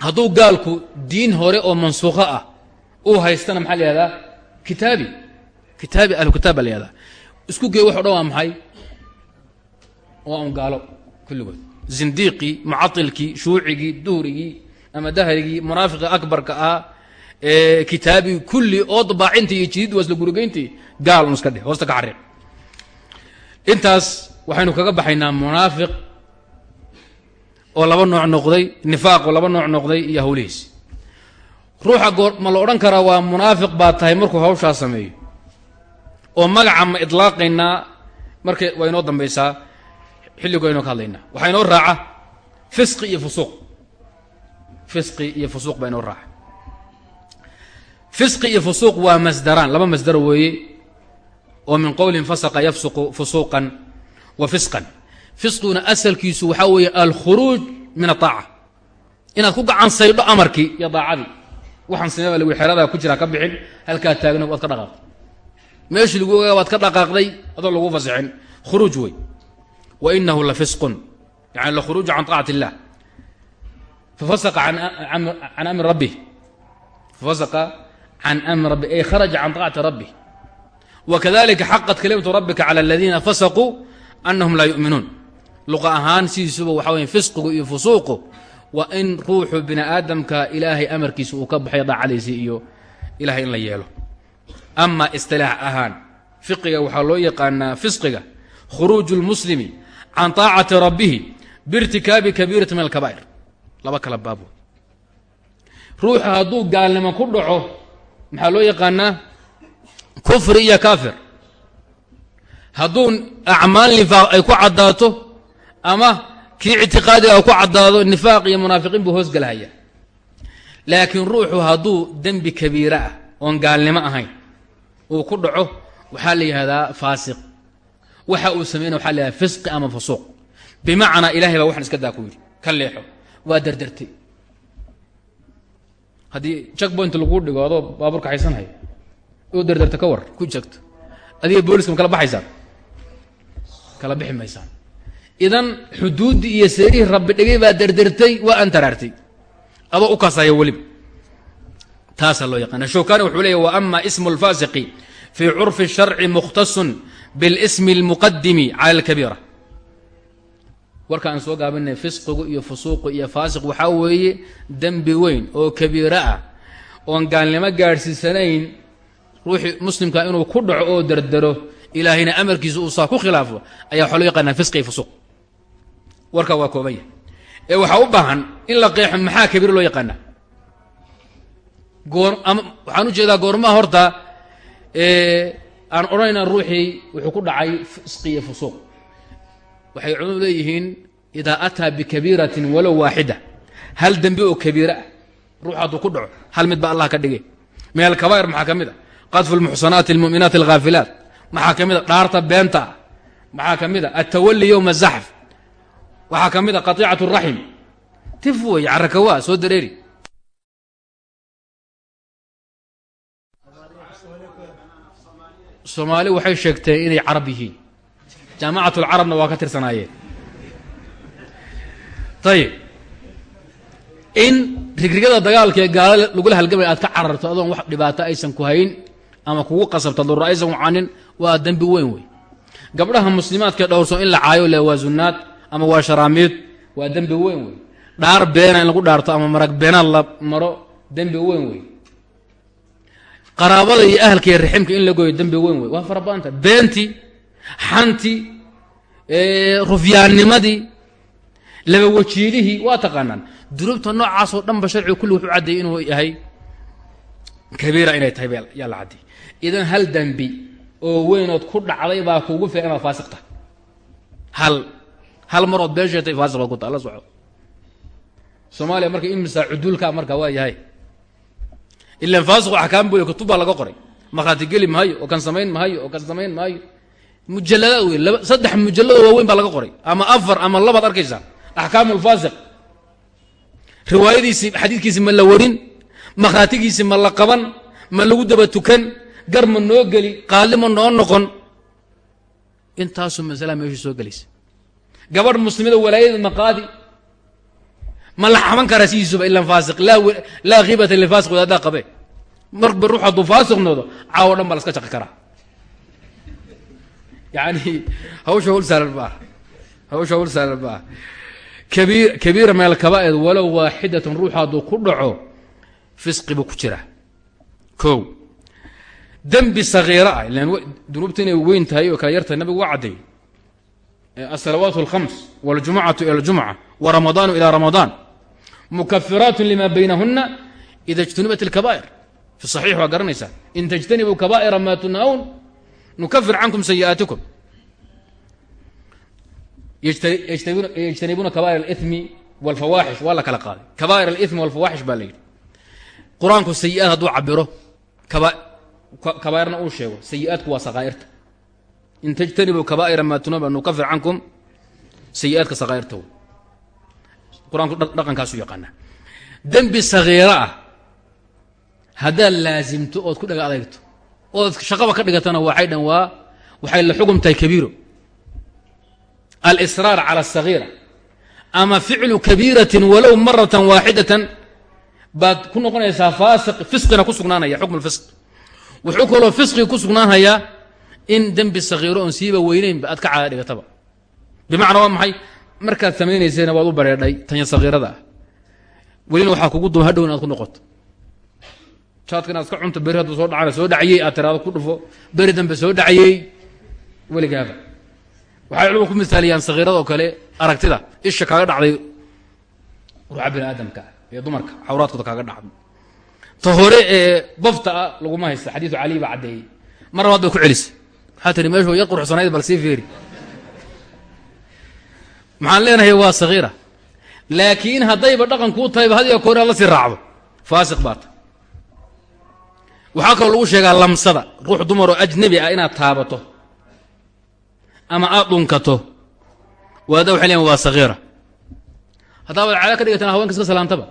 hadduu gaalku diin hore oo mansuukho ah uu haystana maxaa la yihahdaa kitaabi kitaabi ahlu kitaab baa la yihahdaa isku geey wax o dhan waa maxay? Waa un gaalo kulligood. Zindiiqii mucailkii shuucigii duhrigii ama dahrigii munaafiqii akbarka ah kitaabi kulli oo dabaacinta iyo jidid waa isla gurigeyntii gaal un iska hoosta ka xariiq. Intaas waxaynu kaga baxaynaa munaafiq oo laba nooc noqday nifaaq oo laba nooc noqday iyo hawlihiis. Ruuxa ma la odhan karaa waa munaafiq baa tahay markuu hawshaa sameeyo oo magaca ma idlaaqaynaa marka waa inoo dambaysaa xilligu aynoo ka hadlaynaa. Waxaa inoo raaca fisqi iyo fusuuq. Fisqi iyo fusuuq baa raaca. Fisqi iyo fusuuq waa masdaraan laba masdar weeye oo min qowlin fasaqa yafsuqu fusuuqan wa fisqan. Fisqiguna asalkiisu waxaa weeye alkhuruuj min aaaca inaad ku gacan saydho amarkii iyo daacadii. Waxaan samee baa lagu xeradaa ku jiraa ka bixin halkaa taagno waad ka dhaqaaqday meeshii lagu ogaa waad ka dhaqaaqday adoo lagu fasixin khuruuj wey wa inahu la fisqun. Yani lakhuruuju can طaacati illah. Fafasaqa can amri rabbih. Fafasaqa can amri rabbi ay kharaja can طaacati rabbih. Wakadalika xaqat kalimatu rabbika cala aladiina fasaquu anahum laa yu'minuun. Luqa ahaan sidiisuba waxaa weye fisqigu iyo fusuuqu waa in ruuxu bini aadamka ilaahay amarkiisa uu ka baxay daacadiisii iyo ilahay in la yeelo ama istilaax ahaan fiqiga waxaa loo yaqaanaa fisqiga khuruuju lmuslimi can taacati rabbihi biirtikaabi kabiirati min alkabaa'ir. Laba kala baabo ruuxa hadduu gaalnimo ku dhaco maxaa loo yaqaanaa? Kufri iyo kaafir. Hadduu acmaal nifaaq ay ku caddaato ama kii ictiqaadiga ku caddaado nifaaq iyo munaafiqiin buu hoos galahaya laakiin ruuxu hadduu dembi kabiira ah oon gaalnimo ahayn uu ku dhaco waxaa la yihahdaa faasiq. Waxa uu sameynaya waxa la yihahda fisqi ama fusuuq. Bimacnaa ilahay baa waxan iska daa ku yidhi ka leexo. Waa derdertay haddii jackpoint laguu dhigo adoo baabuurka haysanhayo oo derderta ka war ku jegto. Adiga booliska ma kala baxaysaan kala bixi maysaan. Idan xuduuddii iyo seerihii rabbi dhigay baa derdertay waa an taraartay adoo u kasaya weliba taasaa loo yaqaana showkani wuxuu leeya wa ama ismu اlfaasiqi fii curfi الsharci mukhtasun biاlsmi اlmuqadimi cala اlkabiira warka aan soo gaabinay fisqigu iyo fusuuqu iyo faasiq waxaa weeye dembi weyn oo kabiiro ah oon gaalnimo gaadhsiisanayn ruuxii muslimka inuu ku dhaco oo derdero ilaahayna amarkiisa uu saa ku khilaafo ayaa waxaa loo yaqaanaa fisqi iyo fusuuq warka waa kooban yahay ee waxaa u baahan in la qeexo maxaa kabiiro loo yaqaanaa goor ama Waxaan u jeedaa goormaha horta aan odhanaynaa ruuxii wuxuu ku dhacay fisqi iyo fusuuq. Waxay culimadu leeyihiin idaa ataa bikabiiratin walow waaxida. Hal dembi oo kabiira ah ruux hadduu ku dhaco hal mid ba allah ka dhigay. Min alkabaa'ir maxaa ka mid a qadfu lmuxsanaati almu'minaati alghaafilaat maxaa ka mid a dhaarta beenta. Ah maxaa ka mid a altawali yowma azaxf waxaa ka mid a qatiicat raxim tif wey carakawaa soo dareeri soomaali waxay sheegteen inay carab yihiin. Jaamacat lcarabna waa ka tirsanaayeen ayib in rigrigada dagaalka ee gaala lagula halgamaya aad ka cararto adoon wax dhibaato aysan ku hayn ama kugu qasabto durro aysan wacanin waa dembi weyn wey gabdhaha muslimaadka dhowrso in la caayo le waa zunaad ama waa sharaamiid waa dembi weyn wey dhaar beena in lagu dhaarto ama marag beenaad la maro dembi weyn wey qaraabada iyo ahalka iyo riximka in la gooyo dembi weyn wey waa fara badanta beentii xantii rufyaannimadii laba wajiilihii waa taqaanaan. Dunuubta noocaasoo dhanba sharcigu kulli wuxuu caddeeyey inuu yahay kabiira inay tahay yaa la caddeeyey idan hal dembi oo weynood ku dhacday baa kuugu filan inaad faasiq tahay hal hal marood been sheetay faasiq baad ku tahay la soco soomaaliya marka imisa cuduulkaa marka waa yahay ilan faasiqu axkaam buy kutub baa laga qoray markhaati geli maayo oo kan samayn maayo oo kan samayn maayo mujaladaad wey saddex mujalladoo waaweyn baa laga qoray ama afar ama labaad arkaysaa axkaamu lfaasiq riwaayadiisii xadiidkiisi ma la warin markhaatigiisi ma la qaban ma lagu daba tukan gar ma noo geli qaali ma noo noqon intaasuu masalaa meeshii soo gelaysa gabadh muslimada walaayadeed ma qaadi ma la xaman karaa sidiisuba ila faasi laa hibata lfaasi wadaadaa qabe marba ruux hadduu faasiq noqdo caawo dhan baa la iska jaqi karaa. Yani hawsha hol saalan ma aha hawsha hol saalan ma aha kabiir kabiira min alkaba'ir walow waaxidatan ruux hadduu ku dhaco fisqi buu ku jiraa kow dembi sagiira ah ilan dunuubta oo kala yartahay nabigu waa cadday asalawaat alkhams waljumcatu ila aljumca wa ramadaanu مkفiraaت لma baynahuna إida اجتنibat الكبائر في الصحيح waa garanaysaa in تجتنibuu كبائرa ma تنهون نukفir canكم سيئaaتiكم yجتنibuuna كبائر الإثم والفawaaxiش waa la kala qaaday كبائر الإثم والفawaaxiش baa la yidhi qur-aanku sayi'aad hadduu cabiro kabaa'irna uu sheego sayi'aadku waa sakaa'irta in tajtanibuu kabaa'ira maa tunuba nukafir cankum sayi'aadka sakhaa'irta wey qur'aanku dhaqankaasu yaqaanaa. Dembi sakhiiro ah. Haddaad laasimto ood ku dhaga adeegto ood shaqaba ka dhigatana waxay dhan waa waxay la xugum tahay kabiiro. Alsraar cala asagiira ama ficlu kabiiratin walow maratan waaxidatan baad ku noqonaysaa faasiq fisqina ku sugnaanaya xukm lfisq wuxuu kaloo fisqiga ku sugnaanhayaa in dembi sakhiiro oon siiba weyneynba aad ka caada dhigataba. Bimacnaa waa maxay markaad samaynaysayna waad u bareedhay tanya sakhiirada ah welina waxaa kugu duma hadhow inaad ku noqoto. Jaadka inaad iska cunto beri hadduu soo dhacana soo dhacayey aad tiraado ku dhufo beri dambe soo dhacayey weligaaba waxay culumadu ku misaaliyaan sakhiirada oo kale aragtida isha kaaga dhacday ruuxa bini aadamka ee dumarka xawraadkooda kaaga dhacday. Ta hore ee bafta ah laguma haysta xadiidu cali baa caddeeyey. Mar labaad bay ku celisay. Waxaa tihi meeshu yar quruxsanayd bal sii fiiri maxaan leenahay waa sakhiira laakiin haddayba dhaqan kuu tahayba hadiga koor aad la sii raacdo. Faasiq baa ta waxaa kaloo lagu sheegaa lamsada. Ruux dumar oo ajnabi ah inaad taabato. Ama aad dhunkato. Waada waxay leeyiin waa sakhiira haddaabad caada ka dhigatana hawenka iska salaantaba.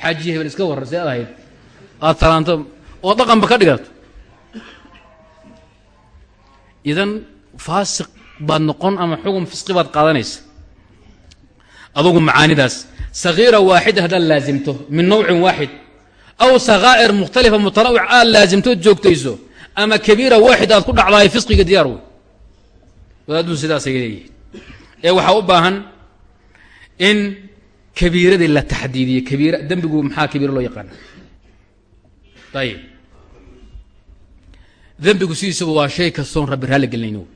Xaajiyi hebel iska warran see ad ahayd. Aad salaanto oo dhaqanba ka dhigato. Idan faasiq baad noqon ama xukun fisqi baad qaadanaysa. Adugu macaanidaas sakhiira waaxida haddaad laasimto min nawcin waaxid aw sakhaa'ir mukhtalifa mutanawic aad laasimtood joogtayso ama kabiira waaxid aad ku dhacdahay fisqiga diyaar wey. Wadaaduu sidaasay leeyihiin ee waxaa u baahan in kabiiradii la taxdiidiye kabiira dembigu maxaa kabiira loo yaqaana ayib dembigu sidiisaba waa shay kasta oon rabbi raalli gelinaynin wey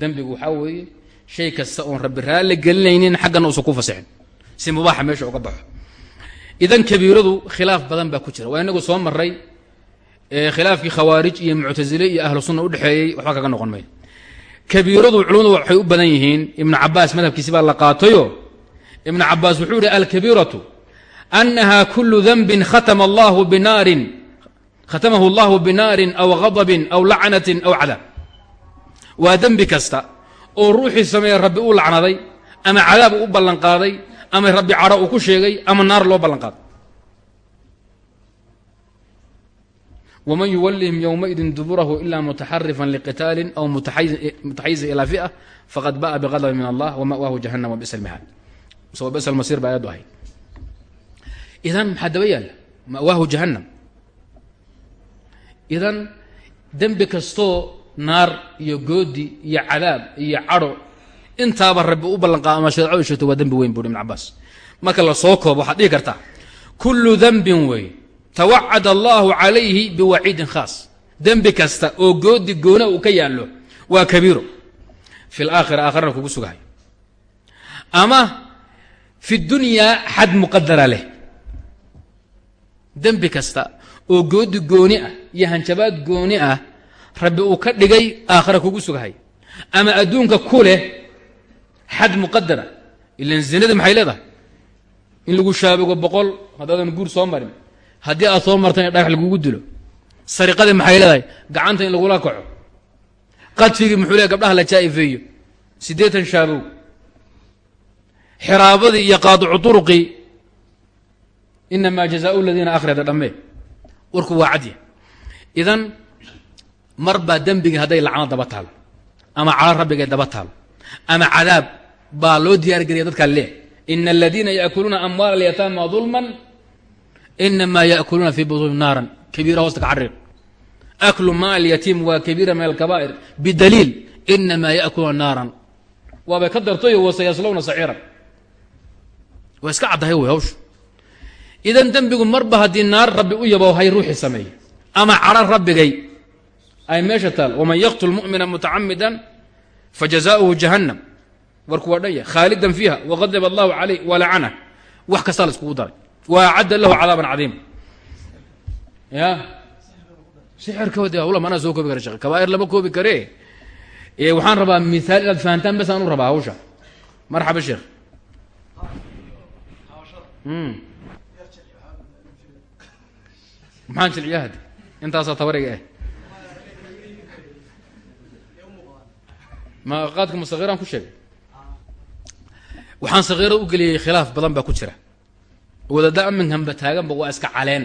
dembigu waxaa weeye shay kasta oon rabbi raalli gelinaynin xaggana uusan ku fasixin. Si mubaaxa meesha uga baxo. Idan kabiiradu khilaaf badan baa ku jira. Waa inagu soo maray khilaafkii khawaarij iyo muctasile iyo ahlu sunna udhexeeyey waxba kaga noqon mayo kabiiradu culimadu waxay u badan yihiin ibnu cabaas madhabkiisi baa la qaatayo. Ibnu cabaas wuxuu yihi alkabiiratu anaha kulu danbin khatama allahu binaarin khatamahu allahu binaarin aw gadabin aw lacnatin aw cadaab waa dembi kasta oo ruuxii sameeye rabbi uu lacnaday ama cadaab u ballanqaaday ama rabbi cadho uu ku sheegay ama naar loo ballanqaaday wman yuwalihim ywmaidin duburahu ila mutaxarifan liqitaalin aw mutaxayizan ilaa fi'a faqad ba'a biqadabin min allah wama'waahu jahannam wabisa lmihaad bisa lmasiir ba aayaddu ahayd idan maxaa daba yaalla ma'waahu jahannam idan dembi kastoo naar iyo goodi iyo cadaab iyo cadho. Intaaba rabbi u ballanqaado ama shareecadu sheegto waa dembi weyn buuri ibn cabaas marka la koobo waxaad dhihi kartaa kullu dembin wey tawacad allahu calayhi biwaciidin khaas. Dembi kasta oo goodi goona uu ka yaallo waa kabiiro. Fi laakhira aakhirana kugu sugahay. Ama fi dunyaa xad muqadara leh. Dembi kasta oo goodi gooni ah iyo hanjabaad gooni ah rabbi uu ka dhigay aakhira kugu sugahay ama adduunka ku leh xad muqadara ilan zinadii maxay leedahay? In lagu shaabigo boqol haddaadan guur soo marin. Haddii aad soo martana dhagax lagugu dilo. Sariqadii maxay leedahay? Gacanta in lagula kaco. Qadfigii muxuu leeay gabdhaha la jaa'ifeeyo. Siddeetan shaabow. Xiraabadii iyo qaadicu turuqii inamaa jazaau ladiina akhrada dhammee. Warku waa cadya idan mar baa dembigii hadday lacno daba taalo ama calo rabbigay daba taalo ama cadaab baa loo diyaar geliya dadkaa leeh ina aladiina yaakuluuna amwaal alyataama dulman inamaa yaakuluuna fii butuuni naaran. Kabiira hoosta ka xariiq aklu maal alyatiim waa kabiira min alkabaa'ir. Bidaliil inamaa yaakuluuna naaran. Waabay ka dartoy wasayaslowna saciiran. Waa iska caddahay wey hawshu. Idan dembigu marba haddii naar rabbi u yabo hay ruuxii sameeye ama cadhan rabbigay ay meesha taal waman yaqtul mu'mina mutacamidan fajazaؤuhu jahannam warku waa dhanya khaalidan fiiha waqadaba allahu calayh walacana wax kastaa la daray wa lahu cadaaban cadiima ya manaa soo koobi kara kabaa'ir lama koobi kare waxaan rabaa mihaal inaad fahantaan bas aan u rabaa hawsha marxaba sheekh maxaan jilciya hadde intaasaa tabariga ah ma qaadka ma sakiiraan ku sheegay? Waxaan sakiirada u geliyey khilaaf badan baa ku jira. Wadada aminkanba taaganba waa iska caleen.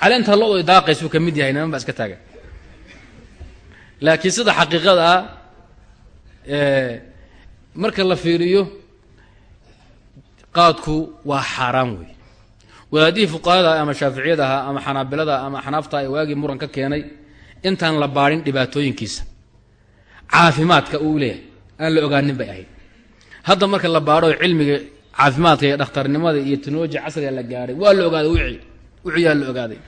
Caleentaa lo-do daaqaysuu ka mid yahay niman iska taagan. Laakiin sida xaqiiqada ah marka la fiiriyo qaadku waa xaaraan wey wadaadihii fuqahada ama shaaficiyada ahaa ama xanaabilada ama xanaafta ee waagii muran ka keenay intaan la baadhin dhibaatooyinkiisa caafimaadka uu leeyahay. Aan la ogaanin bay ahayd. Hadda marka la baadho cilmiga caafimaadka iyo dhakhtarnimada iyo teknolojiya casriga la gaadhay waa la ogaaday wixii wixii yaa la ogaaday.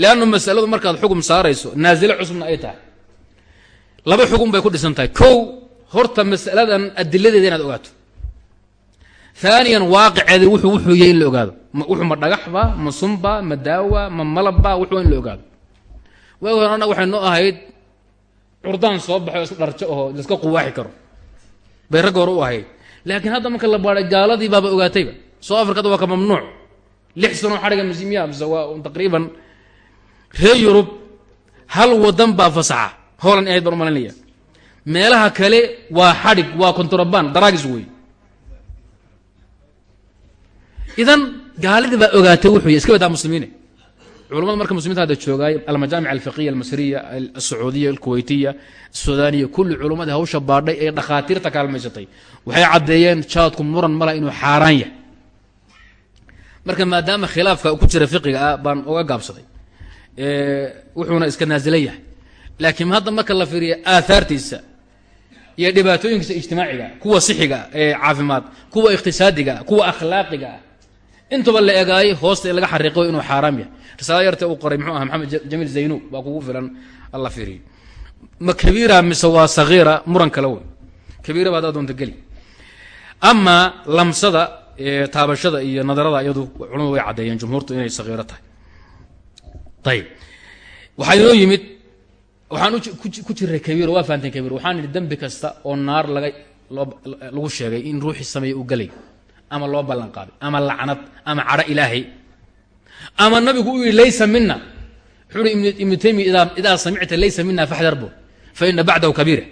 Leannu masaladu markaad xugum saarayso naasilo cusubna ay tahay. Laba xugun bay ku dhisan tahay. Kow horta masaladan adiladeeda inaad ogaato. Aaniyan waaqiceeda wuxuu wuxuu yahay in la ogaado. Wuxuu ma dhagaxba ma sunba ma daawa ma malabba wuxuu in la ogaado. Waagi waxay noo ahayd curdaan soo baxay oo iska dharjo aho laiska quwaaxi karo. Bay ragga hore u ahayd. Laakiin hadda marka la baadhay gaaladii baaba ogaatayba. Soo afrikada waa ka mamnuuc. Lix sanoo xadhiga masiimiya mise waa taqriiban. Reer yurub hal wadan baa fasaxa. Hoolan ahayd baan u malinaya meelaha kale waa xadhig waa kontrabaan daraagis wey idan gaalidii baa ogaatay wuxuu iska wadaa muslimiine culamada marka muslimiinta hadda joogaay almajaamic alfiqiya almasriya alsacuudiya alkuweytiya asudaniya kulli culumadii hawsha baadhay ee dhakhaatiirta kaalmaysatay. Waxay caddeeyeen jaadku muran mala inuu xaaraan yahay. Marka maadaama khilaafka ku jira fiqiga ah baan oga gaabsaday wuxuuna iska naasilan yahay. Laakiin hadda marka la fiiriya aahaartiisa iyo dhibaatooyinkiisa ijtimaaciga kuwa sixiga ee caafimaad kuwa iqtisaadiga kuwa akhlaaqiga ah intuba la egaayay hoosta laga xariiqo inuu xaaraam yahay. Risaalo yarta uu qoray muxuu aha maxamed jamiil zaynu baa kugu filan alla fiiriyo. Ma kabiira mise waa sagiira? Muran kale wey. Kabiira ba haddaa doonta geli. Amaa lamsada taabashada iyo nadarada iyadu culamadu way caddeeyeen jumhuurtu inay sagiiro tahay. Ayib waxaa inoo yimid waxaan ku jiray kabiir waa fahanteen kabiir waxaan idhi dembi kasta oo naar laga lagu sheegay in ruuxii sameeya uu gelay ama loo ballan qaaday ama lacnad ama cadho ilaahay. Ama nabigu u yidhi laysa mina wuxuu uhi ibnu taymiya idaa samicta laysa mina faxdarbu fa ina bacdahu kabiira.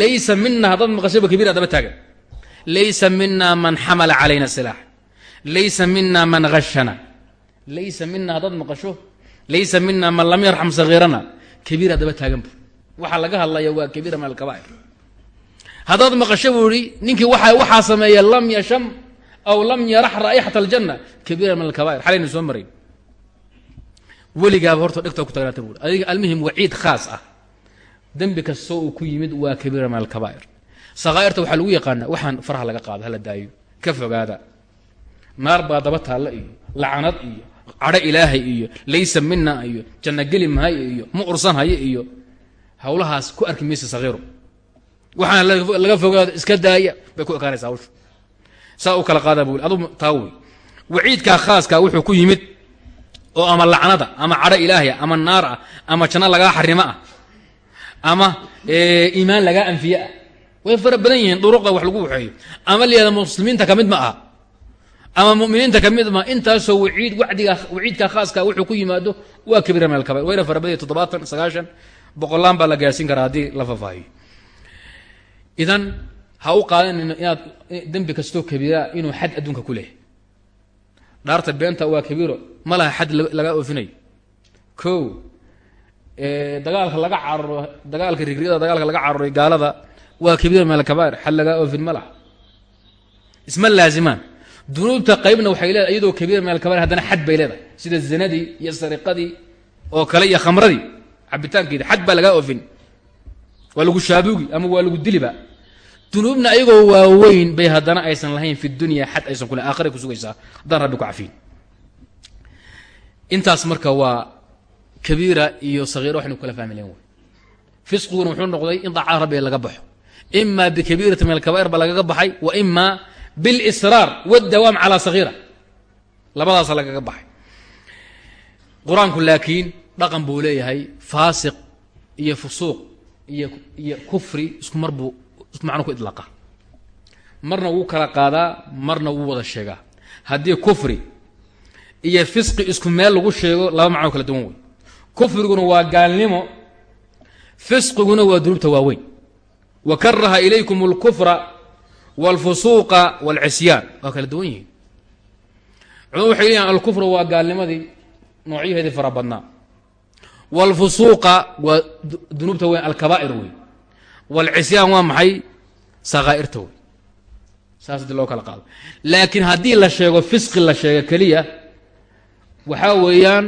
Laysa mina haddaad maqashayba kabiira daba taagan. Laysa mina man xamala calayna silaax laysa mina man hashana laysa mina haddaad maqasho. Laysa mina man lam yarxam sagiirana. Kabiira daba taaganbu waxaa laga hadlaya waa kabiira min alkabaa'ir haddaad maqasho buu ihi ninkii waxaa sameeya lam yasham aw lam yarax raa'ixat aljanna. Kabiira min alkabair xalayna soo marayn weligaaba horta dhegtaa ku tagnaata buui adiga almuhim waciid khaas ah. Dembi kastoo uu ku yimid waa kabiira min alkabaa'ir. Sakaa'irta waxaa lagu yaqaanaa waxaan faraha laga qaado hala daayo. Ka fogaada. Naar baa daba taalla iyo lacanad iyo cadho ilaahay iyo laysa mina iyo janno geli mahay iyo ma ursan hayo iyo hawlahaas ku arki maysa sakiiro waxaan laga fogaado iska daaya bay ku ekaanaysa hawsha saa u kala qaadaa bu adu taa wey waciidkaa khaaskaa wuxuu ku yimid oo ama lacnada ama cadho ilaahya ama naar ah ama janno lagaa xarimo ah ama iimaan lagaa anfiye ah. Way fara badan yihiin duruqda wax lagu waxeeyo. Ama layihahda muslimiinta ka mid ma aha ama muminiinta ka mid ma intaasoo waciid wadiga waciidka khaaska wuxuu ku yimaado waa kabiira min alkabair wayna farabadaya toddobaatan sagaashan boqolaan baa la gaarsiin karaa haddii la faafaahiyo idan ha u qaadanayno inaad dembi kastoo kabiira inuu xad adduunka ku leehay dhaarta beenta waa kabiiro ma laha xad laga oofinayo ko dagaalka laga cararo dagaalka rigriyada dagaalka laga cararoy gaalada waa kabiira min alkabair xad lagaa oofin ma laha. Isma laazimaan. Dunuubta qaybna waxay leedahay iyadoo kabiira min alkabair haddana xad bay leedahay. Sida zinadii iyo sariqadii oo kale iyo khamradii cabitaankeedi xad baa lagaa oofin waa lagu shaabugi ama waa lagu diliba. Dunuubna ayagoo waaweyn bay haddana aysan lahayn fi dunya xad aysan kule aakhiray ku sugaysaa. Haddaan rabbi ku cafiin. Intaas marka waa kabiira iyo sagiira waxaynu kala fahmi lahayn fisqiguna wuxuu noqday in daacada rabbiga laga baxo. Ima bikabiirati min alkabair baa lagaga baxay wa ima biاlsraar wاdawaam calaa sagiira. Labadaasa lagaga baxay. Qur'aanku laakiin dhaqan buu leeyahay faasiq iyo fusuuq iyo iyo kufri isku mar buu isku macno ku idlaaqa marna wuu kala qaadaa marna wuu wada sheegaa haddii kufri iyo fisqi isku meel lagu sheego laba macno kala duwan wey kufriguna waa gaalnimo fisqiguna waa dunuubta waaweyn wa karaha ilaykum اlkufra wاlfusuuqa wاlcisyaan waa kala duwan yihiin culamadu waxay leeyihin alkufru waa gaalnimadii noocyaheedii fara badnaa wlfusuuqa waa dunuubta weyn alkabaa'ir wey waalcisyaan waa maxay sakaa'irta wey saas dii loo kala qaado laakiin haddii la sheego fisqi la sheego keliya waxaa weeyaan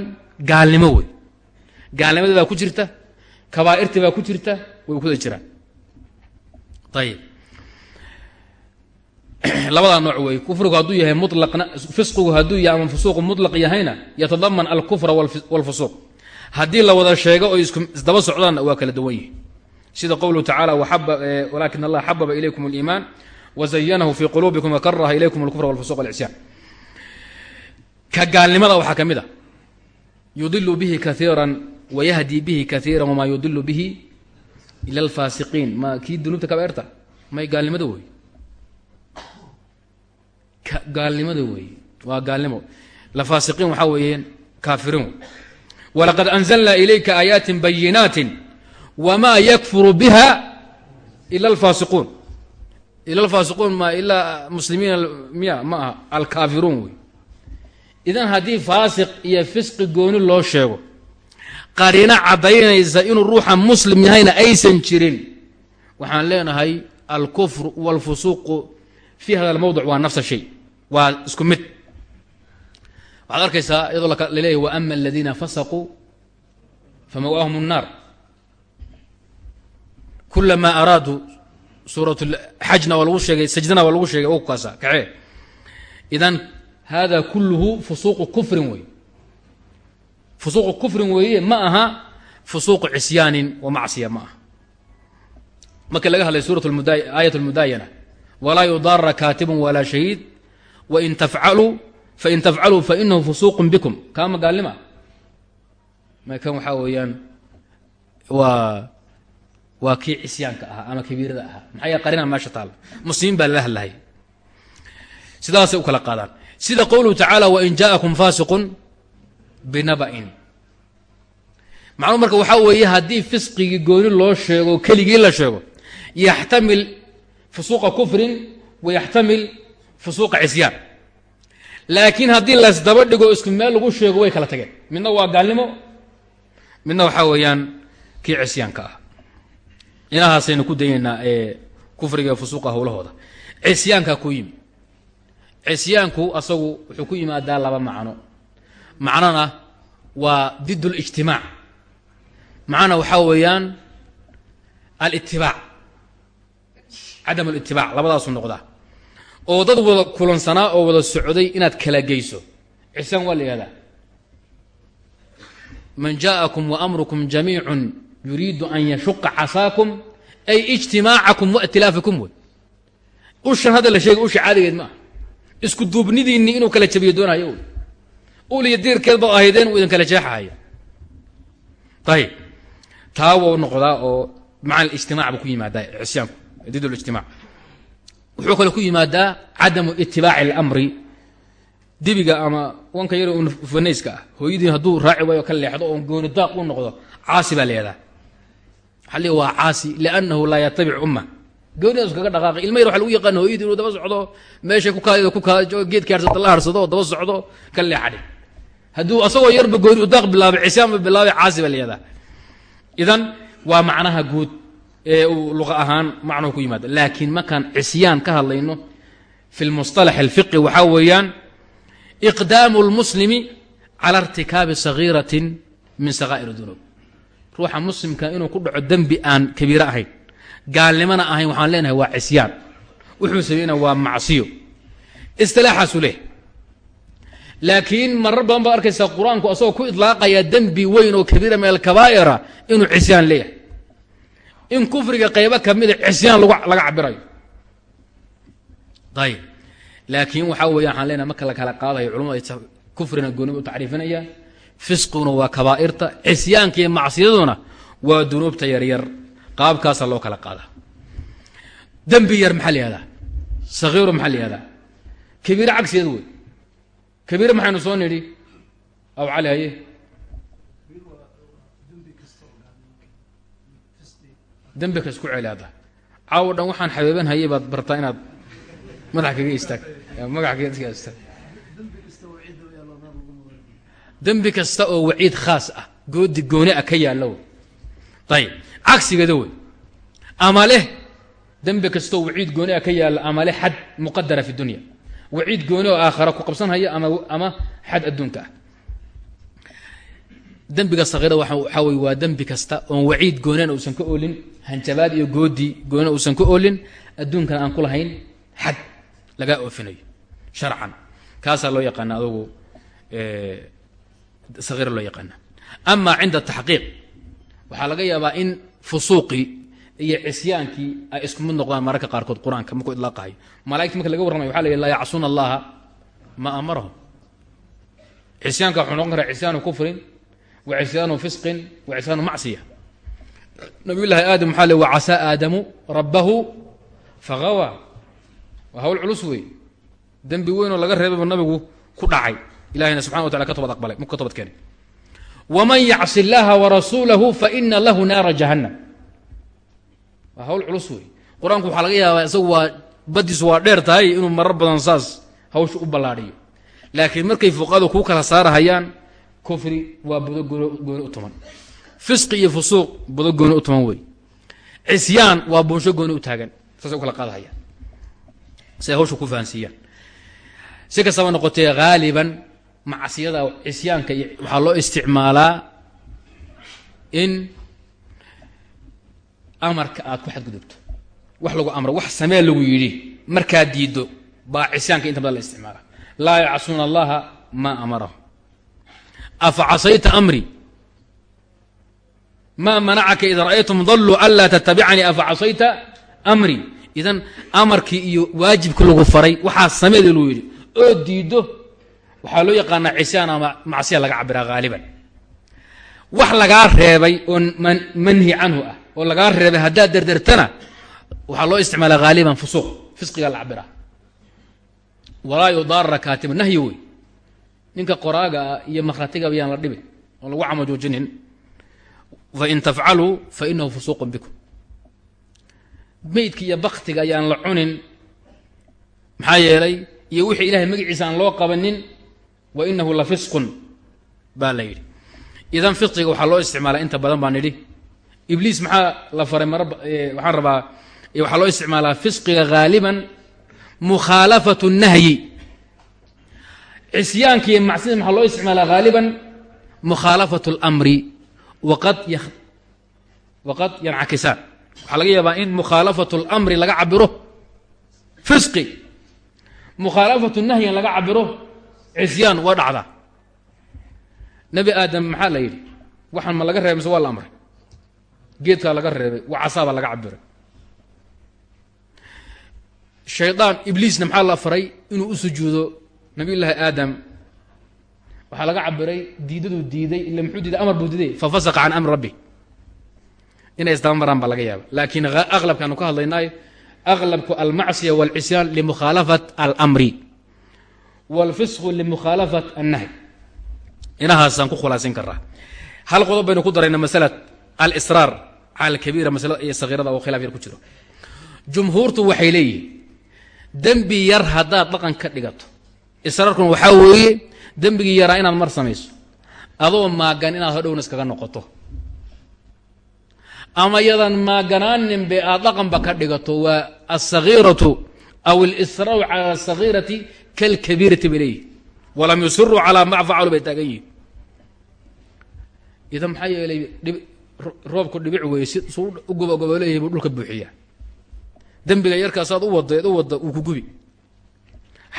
gaalnimo wey gaalnimada baa ku jirta kabaa'irta baa ku jirta way kuda jiraan ayib labadaa nooc wey kufrigu hadduu yahay mulaqna fisqigu hadduu yahy ama fusuuqu mutlaq yahayna yatadaman alkufra wاlfusuuq haddii la wada sheego oo isdaba socdaanna waa kala duwan yihi sida qowluhu tacala walakin allah xababa ilaykum اliimaan wazayanahu fi quluubikum wakaraha ilaykum اlkufra wاlfusuq wاlcisyaan ka gaalnimada waxaa ka mid a yudilu bihi kaiira wayahdi bihi kaiira wmaa yudilu bihi ila alfaasiqiin ma kii dunuubta kabairta may gaalnimada wey gaalnimada wey waa gaalnimo lafaasiqiin waxaa weeyeen kaafiriin wey walaqad anzalna ilayka aayaatin bayinaatin wmaa yakfuru biha ila alfaasiquun. Ila alfaasiquun ma ilaa muslimiin miya ma aha alkaafiruun wey. Idan haddii faasiq iyo fisqi gooni loo sheego qariino caddaynaysa inuu ruuxa muslim yahayna aysan jirin waxaan leenahay alkufru wاlfusuuqu fi hada almowdic waa nafsa shay waa isku mid waxaad arkaysaa iyadoo laleeyahy waama aladiina fasaquu famawaahum الnaar kulamaa araaduu suurat xajna waa lagu sheegay sajdana waa lagu sheegay kaasa kacee idan hada kulluhu fusuuqu kufrin wey fusuuqu kufrin weeye ma aha fusuuqu cisyaanin wa macsiya ma aha marka laga hadlay suurat aayat اlmudaayana walaa yudaara kaatibun walaa shahiid wain tafcaluu fain tafcaluu fainahu fusuuqun bikum kaama gaalnima ma kan waxaa weeyaan waa waa kii cisyaanka ahaa ama kabiirada ahaa maxaa yeel qarina meesha taalla muslimiin baa lala hadlahay sidaasay u kala qaadaan sida qowluhu tacaala wain jaakum faasiqun binaba'in macnuu marka waxaa weeye haddii fisqigii gooni loo sheego keligii la sheego yaxtamil fusuuqa kufrin wa yaxtamil fusuuqa cisyaan laakiin haddii laysdaba dhigo isku meel lagu sheego way kala tageen. Midna waa gaalnimo midna waxaa weeyaan kii cisyaanka ah. Inahaasaynu ku daynaynaa ee kufriga ee fusuuqa howlahooda cisyaankaa ku yimi. Cisyaanku asagu wuxuu ku yimaadaa laba macno. Macnona waa did اlijtimaac macnona waxaa weeyaan alitibaac cadam alitibaac labadaasu noqdaa oo dad wada kulansanaa oo wada socday inaad kala geyso. Cisaan waa la man jaaءakum waamrukum jamiicu yuriidu an yashuqa casaakum ay ijtimaacakum waاtilaafikum wey ushan hadda la sheegay usha caadigeed ma ah isku duubnidiinni inuu kala jabiyo doonayo wy ul iyo diirkeed baad ahaydeen uu idin kala jeexahayo ayib taa wou noqdaa oo macna ijtimac buu ku yimaadaa cisyaanku did lijtimac wuxuu kale ku yimaadaa cadamu itibaaci اlamri dibiga ama wanka yar fanayska ah hooyadii hadduu raaci waayo ka leexdo oo gooni u noqdo caasi baa leedaha waxaa le waa caasi liannahu laa yatabic umma. Goonidaas kaga dhaqaaqay ilma yar waxa lagu yaqaana hooyadii inuu daba socdo meeshay ku kaadido ku kaajo geedka harsata la harsado daba socdo ka leexadhi hadduu asagoo yarba gooni daaq bilaabay cisyaanba bilaabay caasi baa leedaha idan waa macnaha guud ee uu luqa ahaan macnuhu ku yimaada laakiin markaan cisyaan ka hadlayno fi lmusطalax alfiqi waxaa weeyaan iqdaamu اlmuslimi cala irtikaabi sagiiratin min sakaa'ir dunuub. Ruuxa muslimka inuu ku dhaco dembi aan kabiiro ahayn gaalnimona ahayn waxaan leenahay waa cisyaan. Wuxuu sameynaya waa macsiyo. Istilaaxaasu leh. Laakiin marar badan baad arkaysaa qur'aanku asagoo ku idlaaqaya dembi weyn oo kabiira min alkabaa'ira inuu cisyaan leeyahay in kufriga qaybo kamida cisyaan laga cabirayo ayb laakiin waxaa weya waxaan leenahay marka la kala qaadayo culamada kufrina gooniba u tacriifinaya fisqiguna waa kabaa'irta cisyaanka iyo macsiyaduna waa dunuubta yaryar qaabkaasaa loo kala qaadaa. Dembi yar maxaa la yihahdaa sagiiro maxaa la yihahdaa kabiire cagsigeed wey kabiire maxaynu soo nidhi? Aw cali haye dembi kas ku celaada. Caawo dhan waxaan xabeeban hayay baad bartaa inaad madax kaga istaag. Magax kaga istaag. Dembi kasta oo waciid khaas ah goodi gooni ah ka yaallo wey ayib cagsigeeda wey ama leh dembi kastaoo waciid gooni ah ka yaallo ama leh xad muqadara fi dunya. Waciid gooni oo aakhara ku qabsanhaya ama ama xad adduunka ah dembiga sakiira waxaa wey waa dembi kasta oon waciid goonina uusan ka oolin hanjabaad iyo goodi goonina uusan ka oolin adduunkana aan ku lahayn xad lagaa oofinayo sharcan. Kaasaa loo yaqaana adugu sakiira loo yaqaana ama cinda taxqiiq waxaa laga yaabaa in fusuuqii iyo cisyaankii ay isku mid noqdaan mararka qaarkood qur'aanka markuu idlaaqahayo malaigta marka laga warramayo waxa la laa yacsuuna allaha ma amarahum cisyaanka wuxuu noqon karaa cisyaanu kufrin wa cisyaanu fisqin wa cisyaanu macsiya nabiy llaahi aadam waxaa le wacasaa aadamu rabbahu fagawa waa hawl culus wey dembi weynoo laga reebayba nabigu ku dhacay ilahayna subxana wa tacala ka tobad aqbalay ka tobad keenay waman yacsi llaha warasuulahu faina lahu naara jahannam waa hawl culus wey qur'aanku waxaa laga yaabaa isagu waa badiisu waa dheer tahay inuu marar badan saas hawsha u ballaadhiyo laakiin markay fuqadu kuu kala saarahayaan kufri waa budo gooni u tuman. Fisqi iyo fusuuq budo gooni u tuman wey. Cisyaan waa buunsho gooni u taagan saasay u kala qaadahayaan. Si ay hawsha ku fahansiiyaan. Si kastaba noqotee haaliban macsiyada cisyaanka iyo waxaa loo isticmaalaa in amarka aad ku xadgudubto. Wax lagu amro wax samee lagu yidhi markaad diiddo baa cisyaanka inta badan la isticmaala laa yacsuuna allaha maa amarahu afa casayta amri? Maa manacaka ida ra'aytum daluu anlaa tatabicanii afa casayta amri? Idan amarkii iyo waajibkii lagu faray waxaa sameeda lagu yidhi oo diiddo waxaa loo wax lagaa reebay oo manhi canhu ah oo lagaa reebay haddaad derdertana waxaa loo isticmaala haaliban fusuuq fisqiga la cabiraa walaa yudaara kaatiba nahyi wey ninka qoraaga iyo makhatigaba yaan la dhibin oon lagu camajoojinin fain tafcaluu fa inahu fusuuqun bikum. Meydka iyo baktiga ayaan la cunin. Maxaa yeelay iyo wixii ilahay magaciisa loo qabanin wa inahu la fisqun baa la yidhi. Idan fisqiga waxaa loo isticmaalaa inta badan baan nidhi ibliis maxaa la faray mara waxaan rabaa waxaa loo isticmaalaa fisqiga haaliban mukhaalafatu nahyi cisyaanka iyo macsida maxaa loo isticmaalaa haaliban mukhaalafatu اlmri waqad yancakisaan waxaa laga yaabaa in mukhaalafatu اlmri laga cabiro fisqi. Mukhaalafatu nahyin laga cabiro cisyaan waa dhacdaa nebi aadam maxaa la yidhi? Waxaan ma laga reebay mise waa la amray. Geedkaa laga reebay waa casaabaa laga cabiray shaydaan ibliisna maxaa la faray? Inuu u sujuudo nabiy llaahi aadam waxaa laga cabiray diidaduu diiday ila muxuu diiday amar buu diiday fa fasaqa can amri rabbi. Inay isdaba maraan baa laga yaaba laakiin aqlabkaanu ka hadlaynaayo aqlabku almacsiya wاlcisyaan limukhaalafat almri wاlfisqu limukhaalafat annahy. Inahaasaan ku khulaasin karaa hal qodob baynu ku darayna masala alsraar cala kabiira iyo sahiirada oo khilaaf yar ku jiro. Jumhuurtu waxay leeyihiin dembi yar haddaad dhaqan ka dhigato israarkuna waxaa weeye dembigii yaraa inaad mar samayso. Adoo maagan inaad hodhowna iskaga noqoto. Ama yadan maaganaaninbe aad dhaqanba ka dhigato waa alsagiiratu aw alisraaru cala asagiirati kalkabiirati bay leeyihiin walam yusiruu calaa ma facalu bay taagan yihiin idan maxaa yeelay roobku dhibic weeye si suu u gobogoboleeyahay buu dhulka buuxiya dembiga yarkaasaad u wada eed u wadda uu ku gubi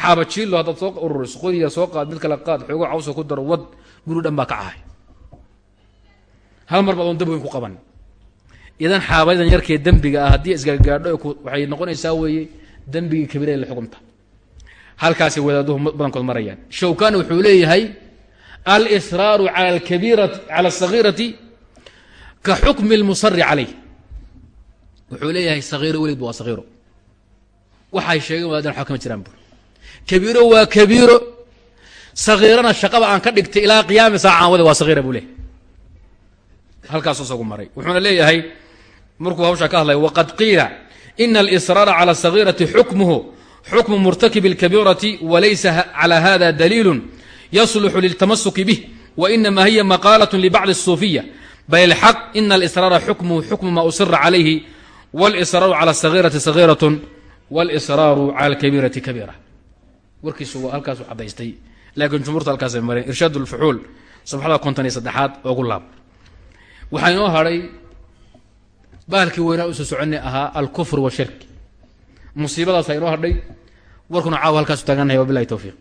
xaabajiilo haddaad soo ururiso qodiya soo qaad mid kale qaad xoogo cawsa ku daro wad guri dhan baa ka cahay hal mar baad oon dab weyn ku qaban. Idan xaabadan yarkee dembiga ah haddii isgagaadho waxay noqonaysaa weeye dembigii kabiiree la xukumta halkaasay wadaaduhu badankood marayaan. Shawkani wuxuu leeyahay alsraaru ala alkabiirati cala asagiirati ka xukmi اlmusari calayh. Wuxuu leeyahay sagiiro weligba waa sagiiro. Waxay sheegeen wadaadana waxba kama jiraan bur kabiiro waa kabiiro sagiirana shaqaba aan ka dhigtay ilaa qiyaami saacaan wade waa sagiira buu leeyahy halkaasu isagu maray wuxuuna leeyahay markuu hawshaa ka hadlaya waqad qiila ina alsraara cala asagiirati xukmuhu xukmu murtakibi اlkabiirati walaysa calى hada daliilu yasluxu liltamasuki bih wainama hiya maqaalaة libacdi الsuufiya bal ilxaq ina alsraara xukmuhu xukmu ma usira calayhi wاlsraaru cala asagiirati sagiiraة wاlsraaru cala alkabiirati kabiira warkiisu halkaasu cadaystay laakiin jumhuurta halkaasay mareen irshaad اlfuxuul sabxada konton iyo saddexaad oogu laab. Waxaa inoo hadhay bahalkii weynaa u soo soconay ahaa alkufr washirk musiibadaasa inoo hadhay warkuna caawa halkaasu taagannahay wabilahi towfiiq